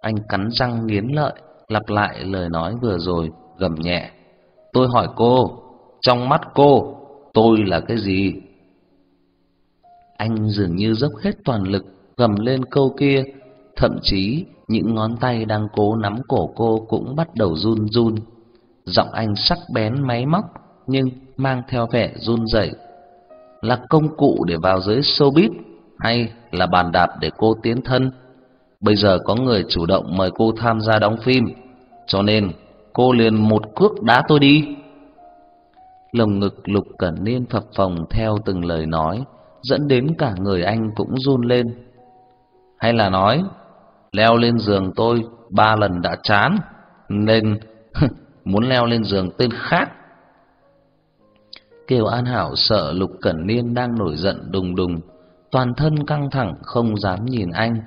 Anh cắn răng nghiến lợi, lặp lại lời nói vừa rồi, gầm nhẹ. Tôi hỏi cô, trong mắt cô, tôi là cái gì? Anh dường như dốc hết toàn lực, gầm lên câu kia, thậm chí những ngón tay đang cố nắm cổ cô cũng bắt đầu run run. Giọng anh sắc bén máy móc, nhưng mang theo vẻ run rẩy. Là công cụ để vào giới showbiz hay là bàn đạp để cô tiến thân? Bây giờ có người chủ động mời cô tham gia đóng phim, cho nên cô liền một cước đá tôi đi. Lồng ngực Lục Cẩn Niên phập phồng theo từng lời nói, dẫn đến cả người anh cũng run lên. Hay là nói, leo lên giường tôi ba lần đã chán, nên muốn leo lên giường tên khác. Kiều An Hảo sợ Lục Cẩn Niên đang nổi giận đùng đùng, toàn thân căng thẳng không dám nhìn anh.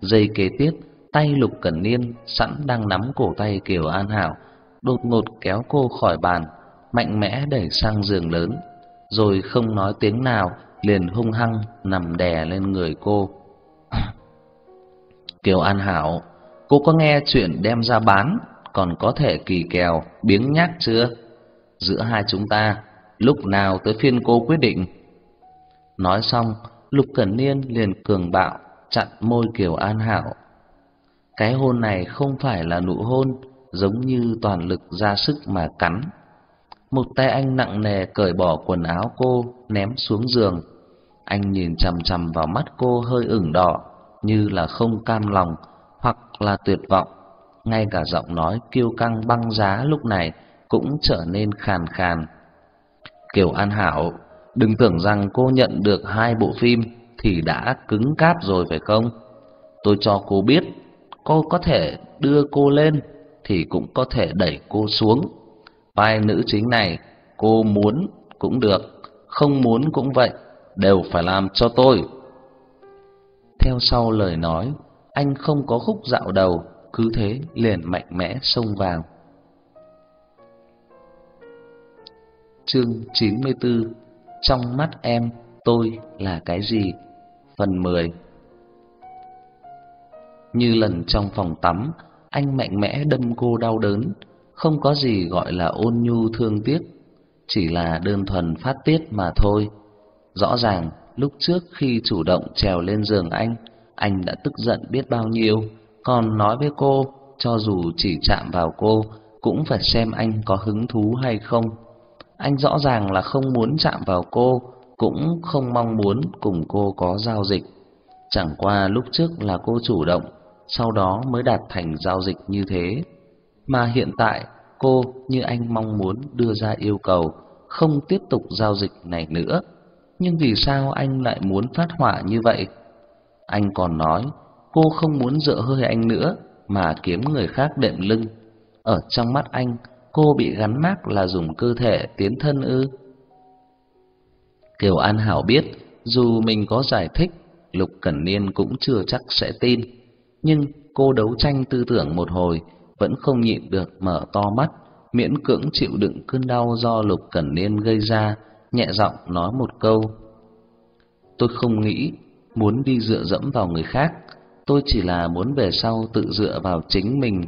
Giây kế tiếp, tay Lục Cẩn Niên sẵn đang nắm cổ tay Kiều An Hảo, đột ngột kéo cô khỏi bàn, mạnh mẽ đẩy sang giường lớn, rồi không nói tiếng nào, liền hung hăng nằm đè lên người cô. Kiều An Hảo, cô có nghe chuyện đem ra bán còn có thể kỳ kèo, biếng nhác chưa? Giữa hai chúng ta, lúc nào tới phiên cô quyết định? Nói xong, Lục Cẩn Niên liền cường bạo chặn môi Kiều An Hảo. Cái hôn này không phải là nụ hôn, giống như toàn lực ra sức mà cắn. Một tay anh nặng nề cởi bỏ quần áo cô, ném xuống giường. Anh nhìn chằm chằm vào mắt cô hơi ửng đỏ, như là không cam lòng hoặc là tuyệt vọng. Ngay cả giọng nói kiêu căng băng giá lúc này cũng trở nên khàn khàn. Kiều An Hảo, đừng tưởng rằng cô nhận được hai bộ phim thì đã cứng cáp rồi phải không? Tôi cho cô biết, cô có thể đưa cô lên thì cũng có thể đẩy cô xuống. Vai nữ chính này cô muốn cũng được, không muốn cũng vậy, đều phải làm cho tôi. Theo sau lời nói, anh không có khúc dạo đầu, cứ thế liền mạnh mẽ xông vào. Chương 94 Trong mắt em, tôi là cái gì? Phần 10 Như lần trong phòng tắm, anh mạnh mẽ đâm cô đau đớn, không có gì gọi là ôn nhu thương tiếc, chỉ là đơn thuần phát tiết mà thôi. Rõ ràng, lúc trước khi chủ động trèo lên giường anh, anh đã tức giận biết bao nhiêu, còn nói với cô, cho dù chỉ chạm vào cô, cũng phải xem anh có hứng thú hay không. Anh rõ ràng là không muốn chạm vào cô, cũng không mong muốn cùng cô có giao dịch. Chẳng qua lúc trước là cô chủ động, sau đó mới đạt thành giao dịch như thế. Mà hiện tại, cô như anh mong muốn đưa ra yêu cầu, không tiếp tục giao dịch này nữa. Nhưng vì sao anh lại muốn phát hỏa như vậy? Anh còn nói, cô không muốn dựa hơi anh nữa, mà kiếm người khác đệm lưng. Ở trong mắt anh, cô bị gắn mác là dùng cơ thể tiến thân ư? Kiều An Hảo biết, dù mình có giải thích, Lục Cẩn Niên cũng chưa chắc sẽ tin. Nhưng cô đấu tranh tư tưởng một hồi, vẫn không nhịn được mở to mắt, miễn cưỡng chịu đựng cơn đau do Lục Cẩn Niên gây ra, nhẹ giọng nói một câu. Tôi không nghĩ muốn đi dựa dẫm vào người khác, tôi chỉ là muốn về sau tự dựa vào chính mình.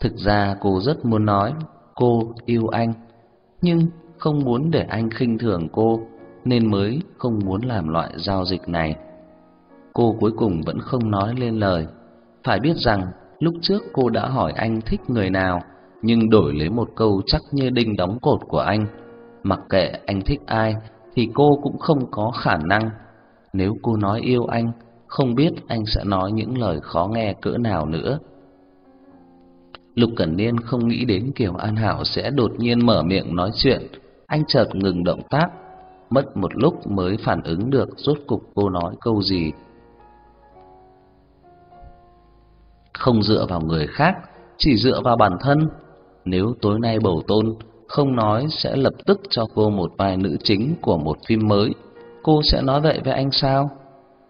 Thực ra cô rất muốn nói cô yêu anh, nhưng không muốn để anh khinh thường cô nên mới không muốn làm loại giao dịch này. Cô cuối cùng vẫn không nói lên lời, phải biết rằng lúc trước cô đã hỏi anh thích người nào, nhưng đổi lấy một câu chắc như đinh đóng cột của anh, mặc kệ anh thích ai thì cô cũng không có khả năng. Nếu cô nói yêu anh, không biết anh sẽ nói những lời khó nghe cỡ nào nữa. Lục Cẩn Niên không nghĩ đến Kiều An Hảo sẽ đột nhiên mở miệng nói chuyện, anh chợt ngừng động tác, mất một lúc mới phản ứng được rốt cục cô nói câu gì. Không dựa vào người khác, chỉ dựa vào bản thân. Nếu tối nay bầu tôn không nói sẽ lập tức cho cô một vai nữ chính của một phim mới, cô sẽ nói vậy với anh sao?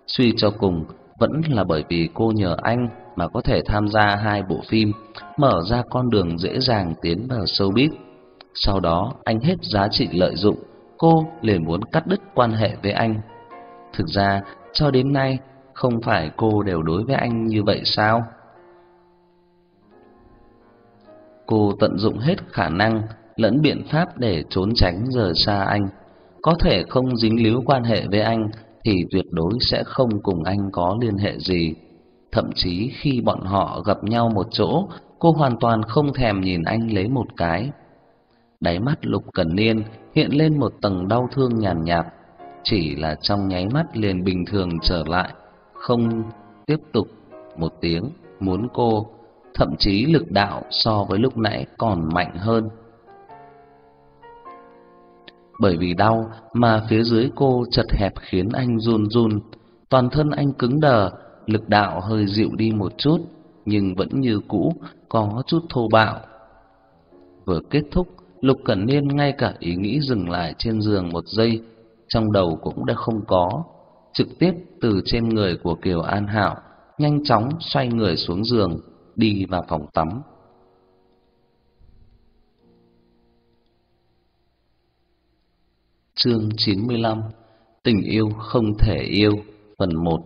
Suy cho cùng, vẫn là bởi vì cô nhờ anh mà có thể tham gia hai bộ phim, mở ra con đường dễ dàng tiến vào showbiz. Sau đó anh hết giá trị lợi dụng, cô liền muốn cắt đứt quan hệ với anh. Thực ra, cho đến nay không phải cô đều đối với anh như vậy sao? Cô tận dụng hết khả năng lẫn biện pháp để trốn tránh rời xa anh. Có thể không dính líu quan hệ với anh thì tuyệt đối sẽ không cùng anh có liên hệ gì. Thậm chí khi bọn họ gặp nhau một chỗ, cô hoàn toàn không thèm nhìn anh lấy một cái. Đáy mắt Lục Cẩn Niên hiện lên một tầng đau thương nhàn nhạt, chỉ là trong nháy mắt liền bình thường trở lại, không tiếp tục một tiếng muốn cô, thậm chí lực đạo so với lúc nãy còn mạnh hơn. Bởi vì đau mà phía dưới cô chật hẹp khiến anh run run, toàn thân anh cứng đờ, lực đạo hơi dịu đi một chút, nhưng vẫn như cũ, có chút thô bạo. Vừa kết thúc, Lục Cẩn Niên ngay cả ý nghĩ dừng lại trên giường một giây, trong đầu cũng đã không có, trực tiếp từ trên người của Kiều An Hạo nhanh chóng xoay người xuống giường, đi vào phòng tắm. Chương 95 Tình yêu không thể yêu Phần 1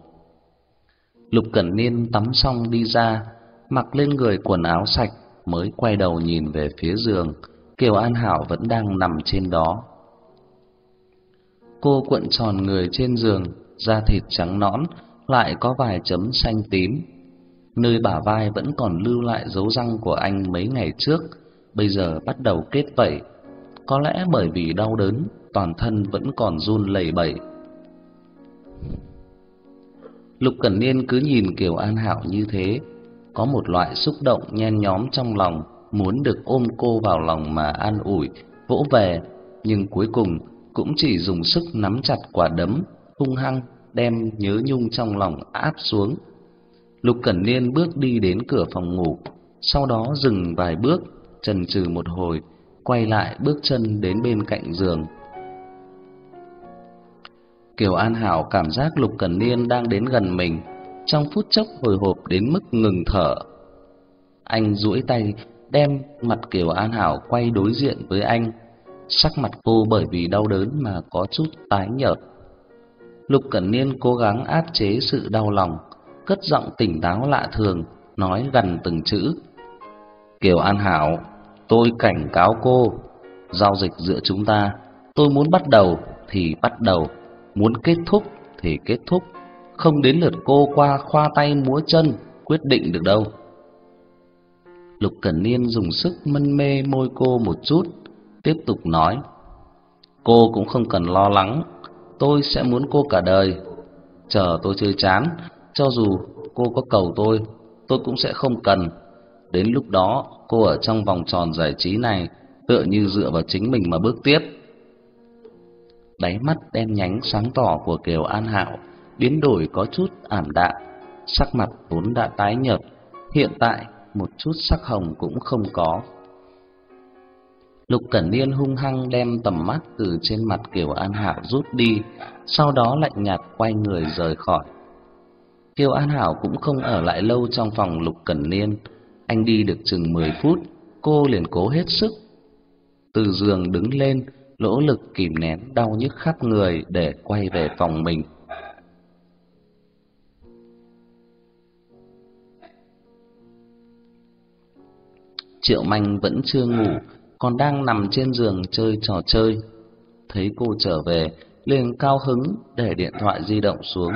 Lục Cẩn Niên tắm xong đi ra Mặc lên người quần áo sạch Mới quay đầu nhìn về phía giường. Kiều An Hảo vẫn đang nằm trên đó. Cô cuộn tròn người trên giường Da thịt trắng nõn Lại có vài chấm xanh tím. Nơi bả vai vẫn còn lưu lại dấu răng của anh mấy ngày trước Bây giờ bắt đầu kết vẩy Có lẽ bởi vì đau đớn toàn thân vẫn còn run lẩy bẩy. Lục Cẩn Niên cứ nhìn Kiều An hảo như thế, có một loại xúc động nhen nhóm trong lòng, muốn được ôm cô vào lòng mà an ủi, vỗ về, nhưng cuối cùng cũng chỉ dùng sức nắm chặt quả đấm, hung hăng đem nhớ nhung trong lòng áp xuống. Lục Cẩn Niên bước đi đến cửa phòng ngủ, sau đó dừng vài bước, chần chừ một hồi, quay lại bước chân đến bên cạnh giường. Kiều An Hảo cảm giác Lục Cẩn Niên đang đến gần mình, trong phút chốc hồi hộp đến mức ngừng thở. Anh duỗi tay đem mặt Kiều An Hảo quay đối diện với anh, sắc mặt cô bởi vì đau đớn mà có chút tái nhợt. Lục Cẩn Niên cố gắng áp chế sự đau lòng, cất giọng tỉnh táo lạ thường, nói gần từng chữ. Kiều An Hảo, tôi cảnh cáo cô, giao dịch giữa chúng ta, tôi muốn bắt đầu thì bắt đầu muốn kết thúc thì kết thúc, không đến lượt cô qua khoa tay múa chân quyết định được đâu. Lục Cẩn Niên dùng sức mân mê môi cô một chút, tiếp tục nói: "Cô cũng không cần lo lắng, tôi sẽ muốn cô cả đời. Chờ tôi chơi chán, cho dù cô có cầu tôi, tôi cũng sẽ không cần. Đến lúc đó, cô ở trong vòng tròn giải trí này tựa như dựa vào chính mình mà bước tiếp." đáy mắt đen nhánh sáng tỏ của Kiều An Hạo biến đổi có chút ảm đạm, sắc mặt vốn đã tái nhợt, hiện tại một chút sắc hồng cũng không có. Lục Cẩn Niên hung hăng đem tầm mắt từ trên mặt Kiều An Hạo rút đi, sau đó lạnh nhạt quay người rời khỏi. Kiều An Hảo cũng không ở lại lâu trong phòng Lục Cẩn Niên, anh đi được chừng 10 phút, cô liền cố hết sức từ giường đứng lên, lỗ lực kìm nén đau nhức khắp người để quay về phòng mình. Triệu Manh vẫn chưa ngủ, còn đang nằm trên giường chơi trò chơi. Thấy cô trở về, liền cao hứng để điện thoại di động xuống.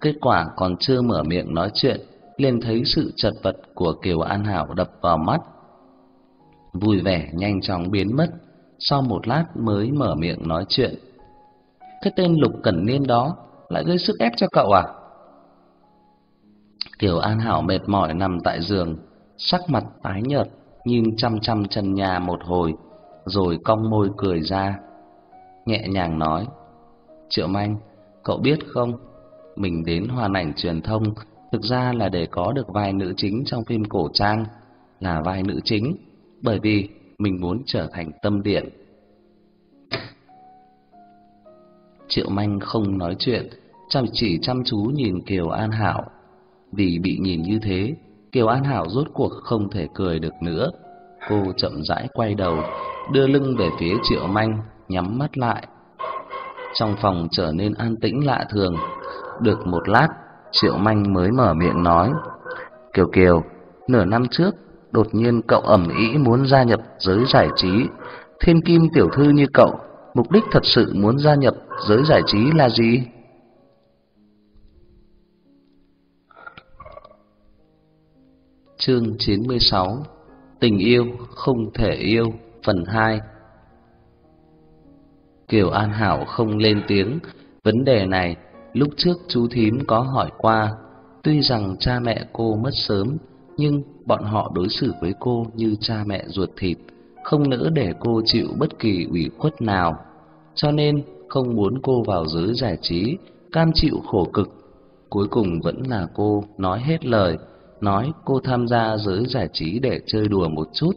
Kết quả còn chưa mở miệng nói chuyện, liền thấy sự chật vật của Kiều An Hảo đập vào mắt. Vui vẻ nhanh chóng biến mất, sau một lát mới mở miệng nói chuyện. Cái tên Lục Cẩn Niên đó lại gây sức ép cho cậu à? Kiều An Hảo mệt mỏi nằm tại giường, sắc mặt tái nhợt, nhìn chăm chăm chân nhà một hồi, rồi cong môi cười ra, nhẹ nhàng nói: "Triệu Manh, cậu biết không, mình đến hoàn ảnh truyền thông thực ra là để có được vai nữ chính trong phim cổ trang, là vai nữ chính, bởi vì mình muốn trở thành tâm điện." Triệu Manh không nói chuyện, chăm chỉ chăm chú nhìn Kiều An Hảo. Vì bị nhìn như thế, Kiều An Hảo rốt cuộc không thể cười được nữa. Cô chậm rãi quay đầu, đưa lưng về phía Triệu Manh, nhắm mắt lại. Trong phòng trở nên an tĩnh lạ thường. Được một lát, Triệu Manh mới mở miệng nói: "Kiều Kiều, nửa năm trước, đột nhiên cậu ẩm ý muốn gia nhập giới giải trí, thiên kim tiểu thư như cậu, mục đích thật sự muốn gia nhập giới giải trí là gì?" Chương 96 Tình yêu không thể yêu, Phần 2 Kiều An Hảo không lên tiếng. Vấn đề này, lúc trước chú thím có hỏi qua. Tuy rằng cha mẹ cô mất sớm, Nhưng bọn họ đối xử với cô như cha mẹ ruột thịt, Không nỡ để cô chịu bất kỳ ủy khuất nào. Cho nên, không muốn cô vào giới giải trí, Cam chịu khổ cực. Cuối cùng vẫn là cô nói hết lời nói cô tham gia giới giải trí để chơi đùa một chút.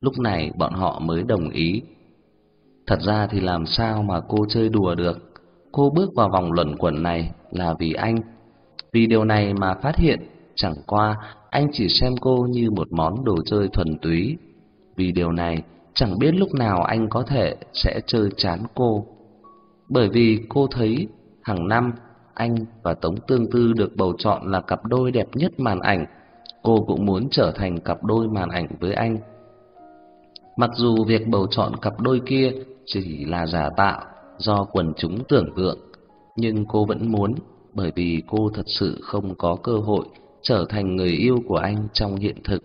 Lúc này bọn họ mới đồng ý. Thật ra thì làm sao mà cô chơi đùa được? Cô bước vào vòng luẩn quẩn này là vì anh. Vì điều này mà phát hiện, chẳng qua, anh chỉ xem cô như một món đồ chơi thuần túy. Vì điều này, chẳng biết lúc nào anh có thể sẽ chơi chán cô. Bởi vì cô thấy, hàng năm, anh và Tống Tương Tư được bầu chọn là cặp đôi đẹp nhất màn ảnh cô cũng muốn trở thành cặp đôi màn ảnh với anh. Mặc dù việc bầu chọn cặp đôi kia chỉ là giả tạo do quần chúng tưởng tượng, nhưng cô vẫn muốn bởi vì cô thật sự không có cơ hội trở thành người yêu của anh trong hiện thực.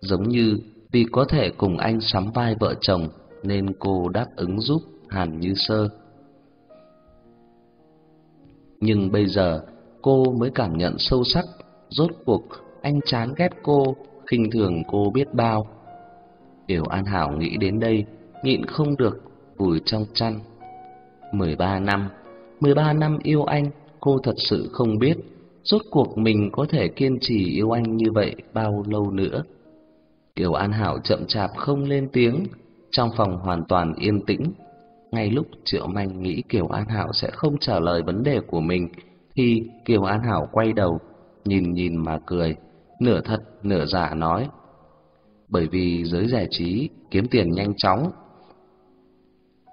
Giống như vì có thể cùng anh sắm vai vợ chồng nên cô đáp ứng giúp Hàn Như Sơ. Nhưng bây giờ cô mới cảm nhận sâu sắc rốt cuộc anh chán ghét cô, khinh thường cô biết bao. Tiểu An Hảo nghĩ đến đây, nhịn không được, vùi trong chăn. 13 năm, 13 năm yêu anh, cô thật sự không biết rốt cuộc mình có thể kiên trì yêu anh như vậy bao lâu nữa. Kiều An Hảo chậm chạp không lên tiếng, trong phòng hoàn toàn yên tĩnh. Ngay lúc Triệu Manh nghĩ Kiều An Hảo sẽ không trả lời vấn đề của mình, thì Kiều An Hảo quay đầu, nhìn nhìn mà cười nửa thật, nửa giả nói, bởi vì giới giải trí kiếm tiền nhanh chóng.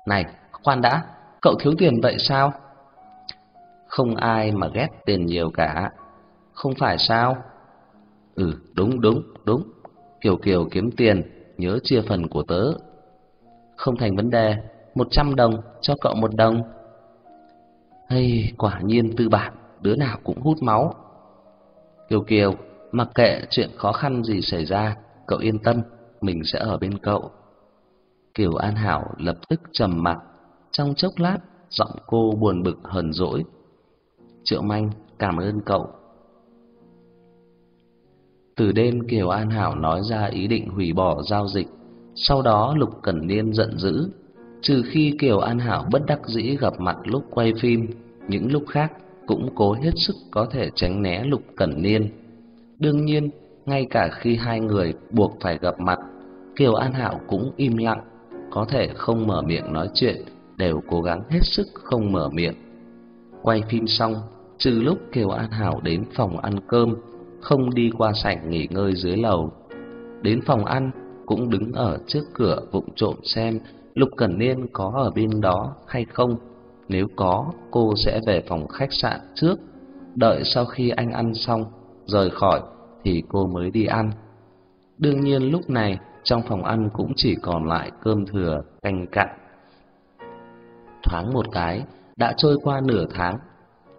Này, khoan đã, cậu thiếu tiền vậy sao? Không ai mà ghét tiền nhiều cả. Không phải sao? Ừ đúng đúng đúng. Kiều kiều kiếm tiền, nhớ chia phần của tớ. Không thành vấn đề, một trăm đồng, cho cậu một đồng. Hay quả nhiên tư bản, đứa nào cũng hút máu. Kiều kiều Mặc kệ chuyện khó khăn gì xảy ra, cậu yên tâm, mình sẽ ở bên cậu. Kiều An Hảo lập tức trầm mặc, trong chốc lát, giọng cô buồn bực hờn dỗi. Triệu Manh, cảm ơn cậu. Từ đêm Kiều An Hảo nói ra ý định hủy bỏ giao dịch, sau đó Lục Cẩn Niên giận dữ, trừ khi Kiều An Hảo bất đắc dĩ gặp mặt lúc quay phim, những lúc khác cũng cố hết sức có thể tránh né Lục Cẩn Niên. Đương nhiên, ngay cả khi hai người buộc phải gặp mặt, Kiều An Hạo cũng im lặng, có thể không mở miệng nói chuyện, đều cố gắng hết sức không mở miệng. Quay phim xong, trừ lúc Kiều An Hảo đến phòng ăn cơm, không đi qua sảnh nghỉ ngơi dưới lầu. Đến phòng ăn, cũng đứng ở trước cửa vụng trộm xem Lục Cẩn Niên có ở bên đó hay không. Nếu có, cô sẽ về phòng khách sạn trước, đợi sau khi anh ăn xong rời khỏi thì cô mới đi ăn. Đương nhiên lúc này trong phòng ăn cũng chỉ còn lại cơm thừa canh cặn. Thoáng một cái đã trôi qua nửa tháng,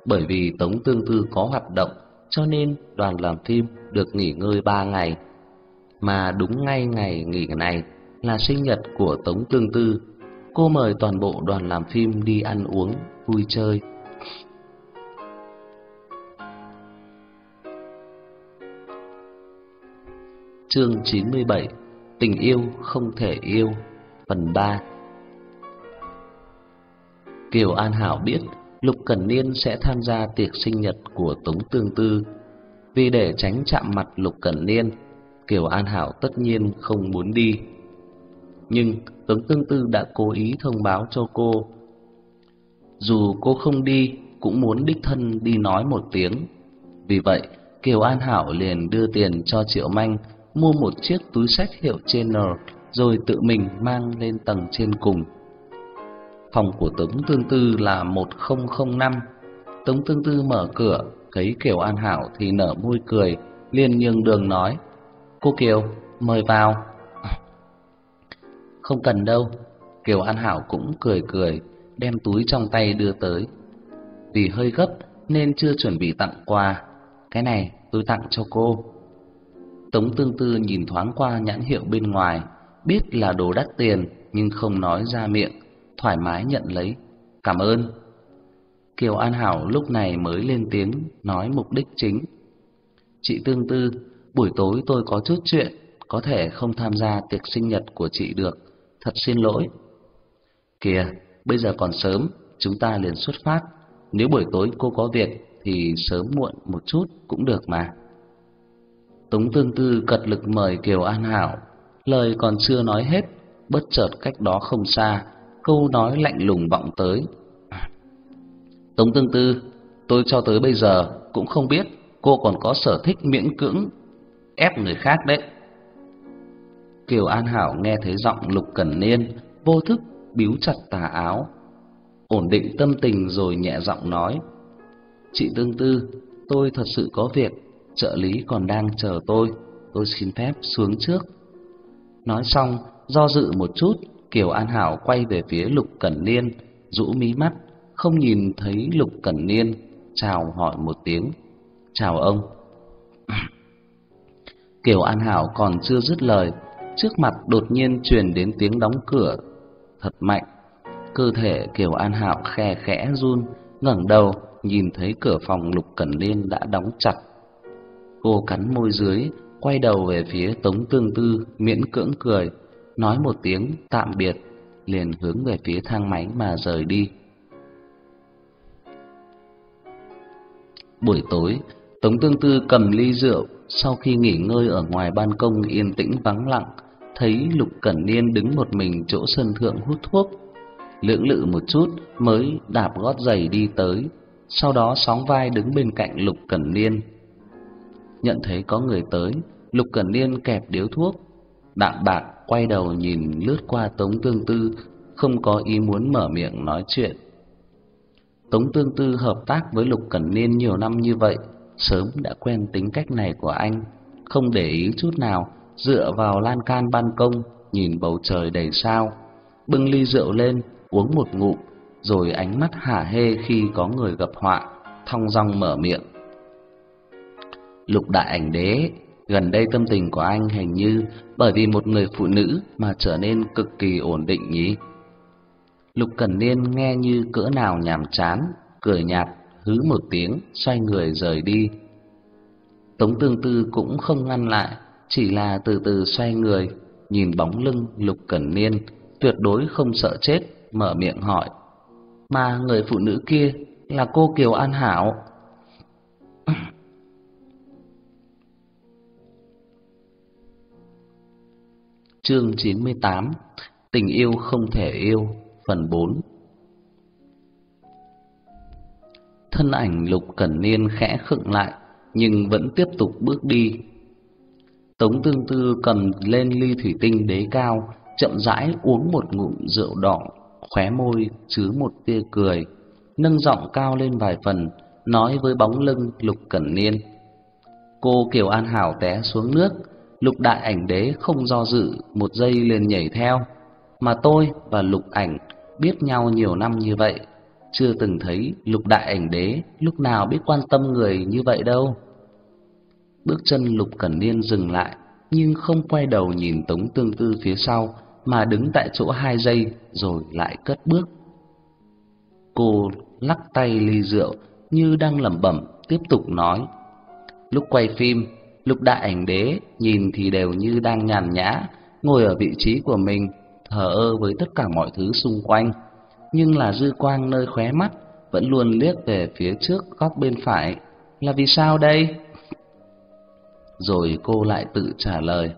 bởi vì Tống Tương Tư có hoạt động cho nên đoàn làm phim được nghỉ ngơi ba ngày. Mà đúng ngay ngày nghỉ này là sinh nhật của Tống Tương Tư, cô mời toàn bộ đoàn làm phim đi ăn uống, vui chơi. Chương 97 Tình yêu không thể yêu, Phần 3 Kiều An Hảo biết Lục Cẩn Niên sẽ tham gia tiệc sinh nhật của Tống Tương Tư. Vì để tránh chạm mặt Lục Cẩn Niên, Kiều An Hảo tất nhiên không muốn đi. Nhưng Tống Tương Tư đã cố ý thông báo cho cô. Dù cô không đi, Cũng muốn đích thân đi nói một tiếng. Vì vậy, Kiều An Hảo liền đưa tiền cho Triệu Manh mua một chiếc túi sách hiệu Chanel rồi tự mình mang lên tầng trên cùng. Phòng của Tống Tương Tư là 1005. Tống Tương Tư mở cửa, thấy Kiều An Hảo thì nở môi cười, liền nhường đường nói: "Cô Kiều, mời vào." "Không cần đâu." Kiều An Hảo cũng cười cười, đem túi trong tay đưa tới. Vì hơi gấp nên chưa chuẩn bị tặng quà, cái này tôi tặng cho cô. Tống Tương Tư nhìn thoáng qua nhãn hiệu bên ngoài, biết là đồ đắt tiền nhưng không nói ra miệng, thoải mái nhận lấy. "Cảm ơn." Kiều An Hảo lúc này mới lên tiếng nói mục đích chính. "Chị Tương Tư, buổi tối tôi có chút chuyện, có thể không tham gia tiệc sinh nhật của chị được, thật xin lỗi." "Kìa, bây giờ còn sớm, chúng ta liền xuất phát, nếu buổi tối cô có việc thì sớm muộn một chút cũng được mà." Tống Tương Tư cật lực mời Kiều An Hảo, lời còn chưa nói hết, bất chợt cách đó không xa, câu nói lạnh lùng vọng tới. Tống Tương Tư, tôi cho tới bây giờ cũng không biết cô còn có sở thích miễn cưỡng ép người khác đấy. Kiều An Hảo nghe thấy giọng Lục Cẩn Niên, vô thức bíu chặt tà áo, ổn định tâm tình rồi nhẹ giọng nói: "Chị Tương Tư, tôi thật sự có việc trợ lý còn đang chờ tôi, tôi xin phép xuống trước. Nói xong, do dự một chút, Kiều An Hảo quay về phía Lục Cẩn Niên, rũ mí mắt, không nhìn thấy Lục Cẩn Niên, chào hỏi một tiếng. Chào ông. Kiều An Hảo còn chưa dứt lời, trước mặt đột nhiên truyền đến tiếng đóng cửa thật mạnh. Cơ thể Kiều An Hảo khe khẽ run, ngẩng đầu nhìn thấy cửa phòng Lục Cẩn Niên đã đóng chặt. Cô cắn môi dưới, quay đầu về phía Tống Tương Tư, miễn cưỡng cười, nói một tiếng tạm biệt, liền hướng về phía thang máy mà rời đi. Buổi tối, Tống Tương Tư cầm ly rượu, sau khi nghỉ ngơi ở ngoài ban công yên tĩnh vắng lặng, thấy Lục Cẩn Niên đứng một mình chỗ sân thượng hút thuốc. Lưỡng lự một chút mới đạp gót giày đi tới, sau đó sóng vai đứng bên cạnh Lục Cẩn Niên, nhận thấy có người tới, Lục Cẩn Niên kẹp điếu thuốc, đạm bạc quay đầu nhìn lướt qua Tống Tương Tư, không có ý muốn mở miệng nói chuyện. Tống Tương Tư hợp tác với Lục Cẩn Niên nhiều năm như vậy, sớm đã quen tính cách này của anh, không để ý chút nào, dựa vào lan can ban công, nhìn bầu trời đầy sao, bưng ly rượu lên, uống một ngụm, rồi ánh mắt hả hê khi có người gặp họa, thong dong mở miệng. Lục đại ảnh đế, gần đây tâm tình của anh hình như bởi vì một người phụ nữ mà trở nên cực kỳ ổn định nhỉ? Lục Cẩn Niên nghe như cỡ nào nhàm chán, cười nhạt, hứ một tiếng, xoay người rời đi. Tống Tương Tư cũng không ngăn lại, chỉ là từ từ xoay người, nhìn bóng lưng Lục Cẩn Niên, tuyệt đối không sợ chết, mở miệng hỏi: "Mà người phụ nữ kia là cô Kiều An Hảo?" Chương 98 Tình yêu không thể yêu, Phần 4 Thân ảnh Lục Cẩn Niên khẽ khựng lại, Nhưng vẫn tiếp tục bước đi. Tống Tương Tư cầm lên ly thủy tinh đế cao, Chậm rãi uống một ngụm rượu đỏ, Khóe môi chứa một tia cười, Nâng giọng cao lên vài phần, Nói với bóng lưng Lục Cẩn Niên, Cô Kiều An Hảo té xuống nước Lục đại ảnh đế không do dự, một giây liền nhảy theo. Mà tôi và lục ảnh biết nhau nhiều năm như vậy, chưa từng thấy lục đại ảnh đế lúc nào biết quan tâm người như vậy đâu. Bước chân lục cẩn niên dừng lại, nhưng không quay đầu nhìn Tống Tương Tư phía sau, mà đứng tại chỗ hai giây rồi lại cất bước. Cô lắc tay ly rượu như đang lẩm bẩm tiếp tục nói. Lúc quay phim, Lục Đại Ảnh Đế nhìn thì đều như đang nhàn nhã ngồi ở vị trí của mình, thờ ơ với tất cả mọi thứ xung quanh, nhưng là dư quang nơi khóe mắt vẫn luôn liếc về phía trước góc bên phải. Là vì sao đây? Rồi cô lại tự trả lời.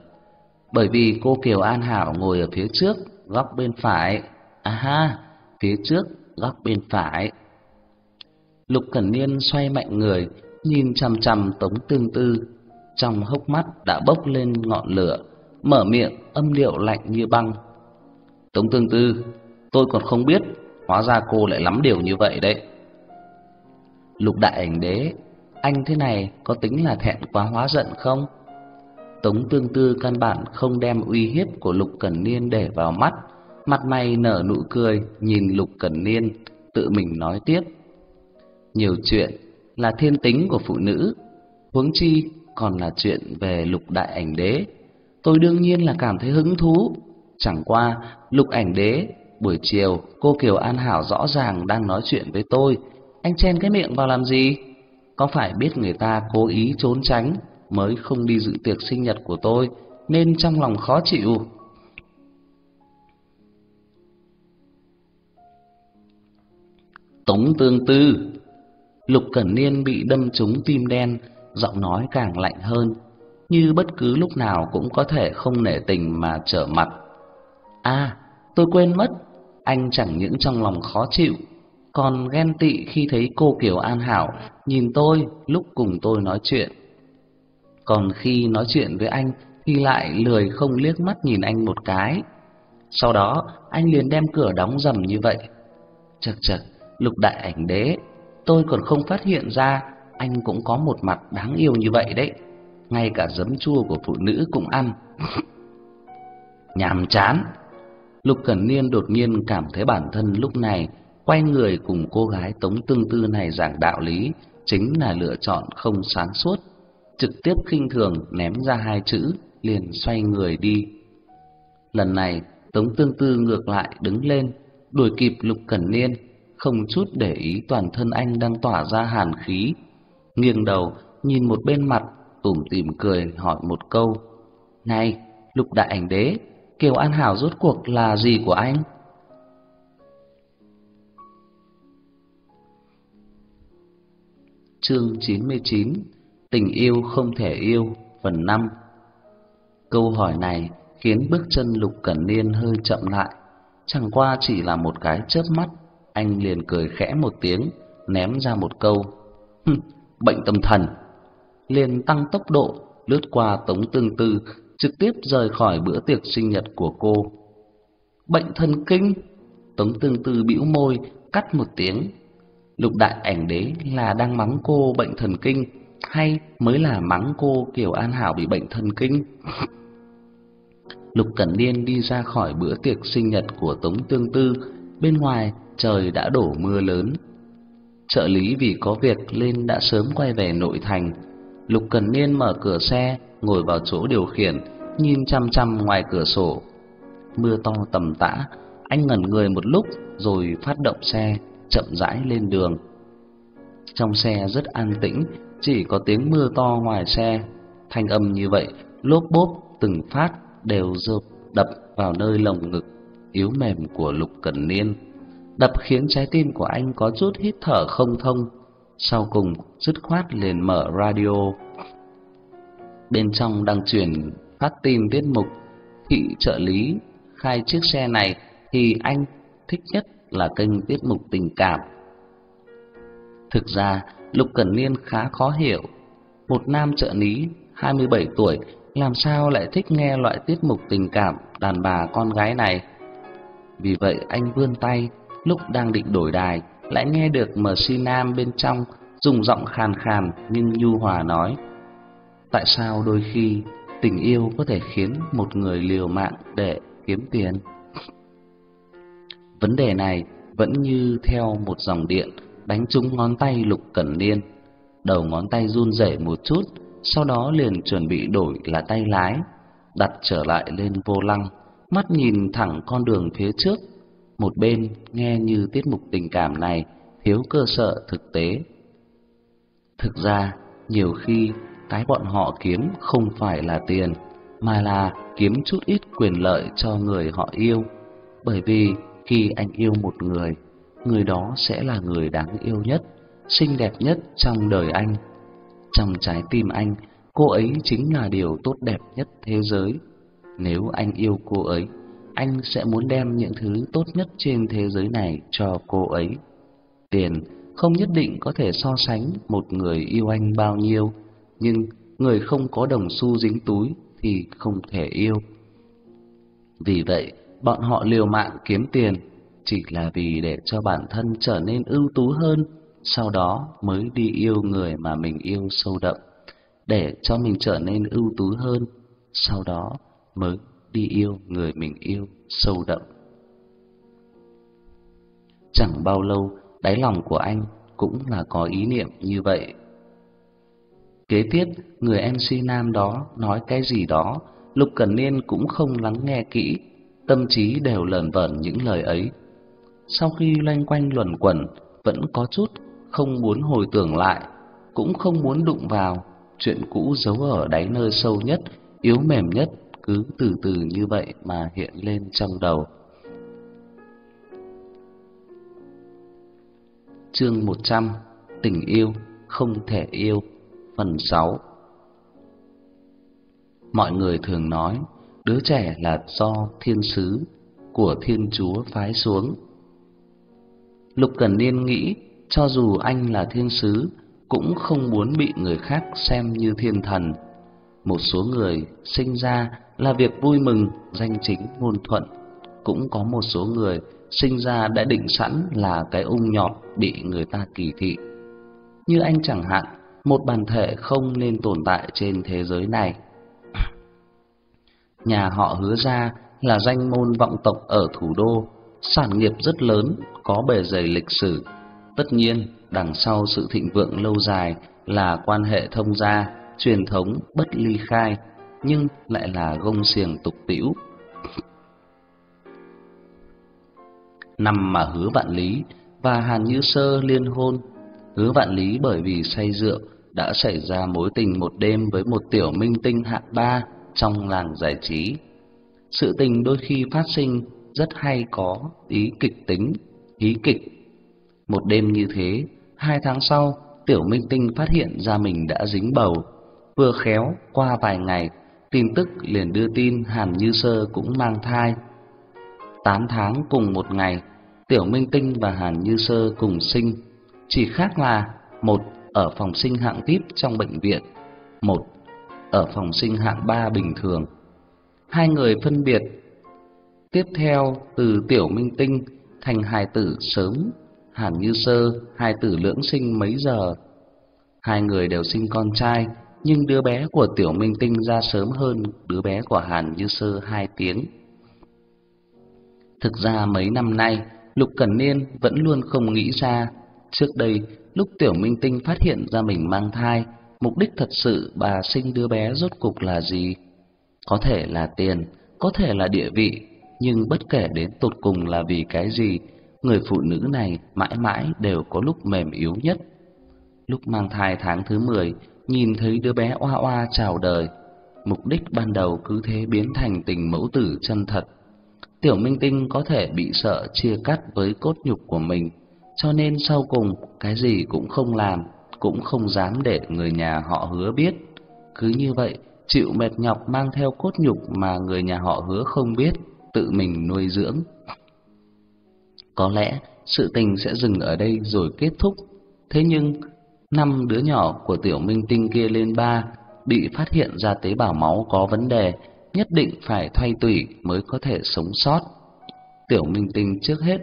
Bởi vì cô Kiều An Hảo ngồi ở phía trước, góc bên phải. À ha, phía trước, góc bên phải. Lục Cẩn Niên xoay mạnh người, nhìn chằm chằm Tống Tương Tư, trong hốc mắt đã bốc lên ngọn lửa, mở miệng âm điệu lạnh như băng. Tống Tương Tư, tôi còn không biết, hóa ra cô lại lắm điều như vậy đấy. Lục Đại Ảnh Đế, anh thế này có tính là thẹn quá hóa giận không? Tống Tương Tư căn bản không đem uy hiếp của Lục Cẩn Niên để vào mắt, mặt mày nở nụ cười, nhìn Lục Cẩn Niên, tự mình nói tiếp. Nhiều chuyện là thiên tính của phụ nữ, huống chi còn là chuyện về Lục Đại Ảnh Đế. Tôi đương nhiên là cảm thấy hứng thú, chẳng qua Lục Ảnh Đế buổi chiều cô Kiều An Hảo rõ ràng đang nói chuyện với tôi, anh chen cái miệng vào làm gì? Có phải biết người ta cố ý trốn tránh mới không đi dự tiệc sinh nhật của tôi nên trong lòng khó chịu. Tống Tương Tư Lục Cẩn Niên bị đâm trúng tim đen, giọng nói càng lạnh hơn, như bất cứ lúc nào cũng có thể không nể tình mà trở mặt. A, tôi quên mất, anh chẳng những trong lòng khó chịu, còn ghen tị khi thấy cô Kiều An Hảo nhìn tôi lúc cùng tôi nói chuyện. Còn khi nói chuyện với anh thì lại lười không liếc mắt nhìn anh một cái. Sau đó anh liền đem cửa đóng rầm như vậy. Chật chật, lục đại ảnh đế, tôi còn không phát hiện ra anh cũng có một mặt đáng yêu như vậy đấy. Ngay cả giấm chua của phụ nữ cũng ăn. Nhàm chán. Lục Cẩn Niên đột nhiên cảm thấy bản thân lúc này quay người cùng cô gái Tống Tương Tư này giảng đạo lý chính là lựa chọn không sáng suốt trực tiếp khinh thường ném ra hai chữ, liền xoay người đi. Lần này, Tống Tương Tư ngược lại đứng lên, đuổi kịp Lục Cẩn Niên, không chút để ý toàn thân anh đang tỏa ra hàn khí, nghiêng đầu nhìn một bên mặt, tủm tỉm cười hỏi một câu: "Này, Lục đại ảnh đế, Kiều An Hảo rốt cuộc là gì của anh?" Chương 99 Tình yêu không thể yêu Phần 5 Câu hỏi này khiến bước chân Lục Cẩn Niên hơi chậm lại Chẳng qua chỉ là một cái chớp mắt Anh liền cười khẽ một tiếng Ném ra một câu Bệnh tâm thần Liền tăng tốc độ Lướt qua Tống Tương Tư Trực tiếp rời khỏi bữa tiệc sinh nhật của cô Bệnh thần kinh Tống Tương Tư bĩu môi Cắt một tiếng Lục đại ảnh đế là đang mắng cô bệnh thần kinh hay mới là mắng cô Kiều An Hảo bị bệnh thần kinh. Lục Cẩn Niên đi ra khỏi bữa tiệc sinh nhật của Tống Tương Tư, bên ngoài trời đã đổ mưa lớn. Trợ lý vì có việc lên đã sớm quay về nội thành. Lục cần Niên mở cửa xe, ngồi vào chỗ điều khiển, nhìn chăm chăm ngoài cửa sổ. Mưa to tầm tã, anh ngẩn người một lúc rồi phát động xe, chậm rãi lên đường. Trong xe rất an tĩnh, chỉ có tiếng mưa to ngoài xe, thanh âm như vậy lốp bốp từng phát đều rộp đập vào nơi lồng ngực yếu mềm của Lục Cẩn Niên, đập khiến trái tim của anh có chút hít thở không thông. Sau cùng, dứt khoát liền mở radio. Bên trong đang truyền phát tin tiết mục thị trợ lý khai chiếc xe này thì anh thích nhất là kênh tiết mục tình cảm. Thực ra, Lục Cẩn Niên khá khó hiểu. Một nam trợ lý 27 tuổi làm sao lại thích nghe loại tiết mục tình cảm đàn bà con gái này. Vì vậy anh vươn tay, lúc đang định đổi đài, lại nghe được MC Nam bên trong dùng giọng khàn khàn nhưng nhu hòa nói: "Tại sao đôi khi tình yêu có thể khiến một người liều mạng để kiếm tiền?" Vấn đề này vẫn như theo một dòng điện đánh trúng ngón tay Lục Cẩn Niên. Đầu ngón tay run rẩy một chút, sau đó liền chuẩn bị đổi là tay lái, đặt trở lại lên vô lăng, mắt nhìn thẳng con đường phía trước, một bên nghe như tiết mục tình cảm này thiếu cơ sở thực tế. Thực ra, nhiều khi cái bọn họ kiếm không phải là tiền, mà là kiếm chút ít quyền lợi cho người họ yêu. Bởi vì khi anh yêu một người, người đó sẽ là người đáng yêu nhất, xinh đẹp nhất trong đời anh. Trong trái tim anh, cô ấy chính là điều tốt đẹp nhất thế giới. Nếu anh yêu cô ấy, anh sẽ muốn đem những thứ tốt nhất trên thế giới này cho cô ấy. Tiền không nhất định có thể so sánh một người yêu anh bao nhiêu, nhưng người không có đồng xu dính túi thì không thể yêu. Vì vậy, bọn họ liều mạng kiếm tiền chỉ là vì để cho bản thân trở nên ưu tú hơn, sau đó mới đi yêu người mà mình yêu sâu đậm, để cho mình trở nên ưu tú hơn, sau đó mới đi yêu người mình yêu sâu đậm. Chẳng bao lâu, đáy lòng của anh cũng là có ý niệm như vậy. Kế tiếp, người MC nam đó nói cái gì đó, Lục Cẩn Niên cũng không lắng nghe kỹ, tâm trí đều lờn vẩn những lời ấy. Sau khi loanh quanh luẩn quẩn, vẫn có chút không muốn hồi tưởng lại, cũng không muốn đụng vào, chuyện cũ giấu ở đáy nơi sâu nhất, yếu mềm nhất cứ từ từ như vậy mà hiện lên trong đầu. Chương 100: Tình yêu không thể yêu, phần 6. Mọi người thường nói, đứa trẻ là do thiên sứ của Thiên Chúa phái xuống. Lục Cẩn Niên nghĩ, cho dù anh là thiên sứ, cũng không muốn bị người khác xem như thiên thần. Một số người sinh ra là việc vui mừng, danh chính ngôn thuận, cũng có một số người sinh ra đã định sẵn là cái ung nhọt bị người ta kỳ thị. Như anh chẳng hạn, một bản thể không nên tồn tại trên thế giới này. Nhà họ hứa ra là danh môn vọng tộc ở thủ đô, sản nghiệp rất lớn, có bề dày lịch sử. Tất nhiên, đằng sau sự thịnh vượng lâu dài là quan hệ thông gia, truyền thống bất ly khai, nhưng lại là gông xiềng tục tĩu. Năm mà hứa vạn lý và Hàn Như Sơ liên hôn, hứa vạn lý bởi vì say rượu đã xảy ra mối tình một đêm với một tiểu minh tinh hạng ba trong làng giải trí. Sự tình đôi khi phát sinh rất hay có ý kịch tính, ý kịch. Một đêm như thế, hai tháng sau, tiểu minh tinh phát hiện ra mình đã dính bầu. Vừa khéo, qua vài ngày, tin tức liền đưa tin Hàn Như Sơ cũng mang thai. Tám tháng cùng một ngày, Tiểu Minh Tinh và Hàn Như Sơ cùng sinh, chỉ khác là một ở phòng sinh hạng VIP trong bệnh viện, một ở phòng sinh hạng 3 bình thường. Hai người phân biệt tiếp theo từ Tiểu Minh Tinh thành hài tử sớm, Hàn Như Sơ hài tử lưỡng sinh mấy giờ. Hai người đều sinh con trai, nhưng đứa bé của Tiểu Minh Tinh ra sớm hơn đứa bé của Hàn Như Sơ hai tiếng. Thực ra mấy năm nay, Lục Cẩn Niên vẫn luôn không nghĩ ra, trước đây lúc Tiểu Minh Tinh phát hiện ra mình mang thai, mục đích thật sự bà sinh đứa bé rốt cục là gì? Có thể là tiền, có thể là địa vị, nhưng bất kể đến tột cùng là vì cái gì, người phụ nữ này mãi mãi đều có lúc mềm yếu nhất. Lúc mang thai tháng thứ 10, nhìn thấy đứa bé oa oa chào đời, mục đích ban đầu cứ thế biến thành tình mẫu tử chân thật. Tiểu Minh Tinh có thể bị sợ chia cắt với cốt nhục của mình, cho nên sau cùng cái gì cũng không làm, cũng không dám để người nhà họ hứa biết. Cứ như vậy, chịu mệt nhọc mang theo cốt nhục mà người nhà họ hứa không biết, tự mình nuôi dưỡng. Có lẽ sự tình sẽ dừng ở đây rồi kết thúc. Thế nhưng năm đứa nhỏ của tiểu minh tinh kia lên ba bị phát hiện ra tế bào máu có vấn đề, nhất định phải thay tủy mới có thể sống sót. Tiểu minh tinh trước hết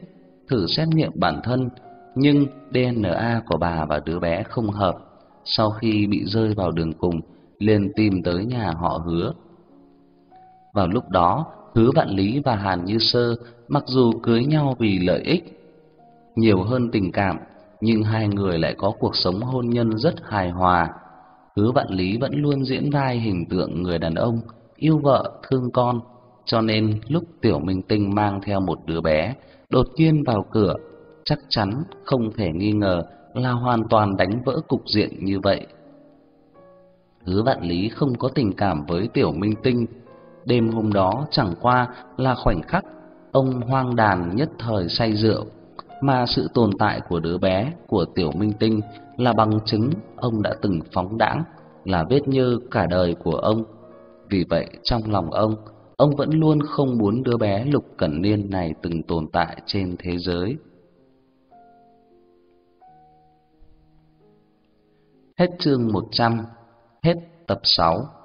thử xét nghiệm bản thân, nhưng DNA của bà và đứa bé không hợp. Sau khi bị rơi vào đường cùng, liền tìm tới nhà họ Hứa. Vào lúc đó, Hứa Vạn Lý và Hàn Như Sơ mặc dù cưới nhau vì lợi ích nhiều hơn tình cảm, nhưng hai người lại có cuộc sống hôn nhân rất hài hòa. Hứa Vạn Lý vẫn luôn diễn vai hình tượng người đàn ông yêu vợ, thương con, cho nên lúc Tiểu Minh Tinh mang theo một đứa bé đột nhiên vào cửa, chắc chắn không thể nghi ngờ là hoàn toàn đánh vỡ cục diện như vậy. Hứa Vạn Lý không có tình cảm với Tiểu Minh Tinh, đêm hôm đó chẳng qua là khoảnh khắc ông hoang đàn nhất thời say rượu, mà sự tồn tại của đứa bé của Tiểu Minh Tinh là bằng chứng ông đã từng phóng đãng, là vết nhơ cả đời của ông. Vì vậy trong lòng ông, ông vẫn luôn không muốn đứa bé Lục Cẩn Niên này từng tồn tại trên thế giới. Hết chương 100, hết tập 6.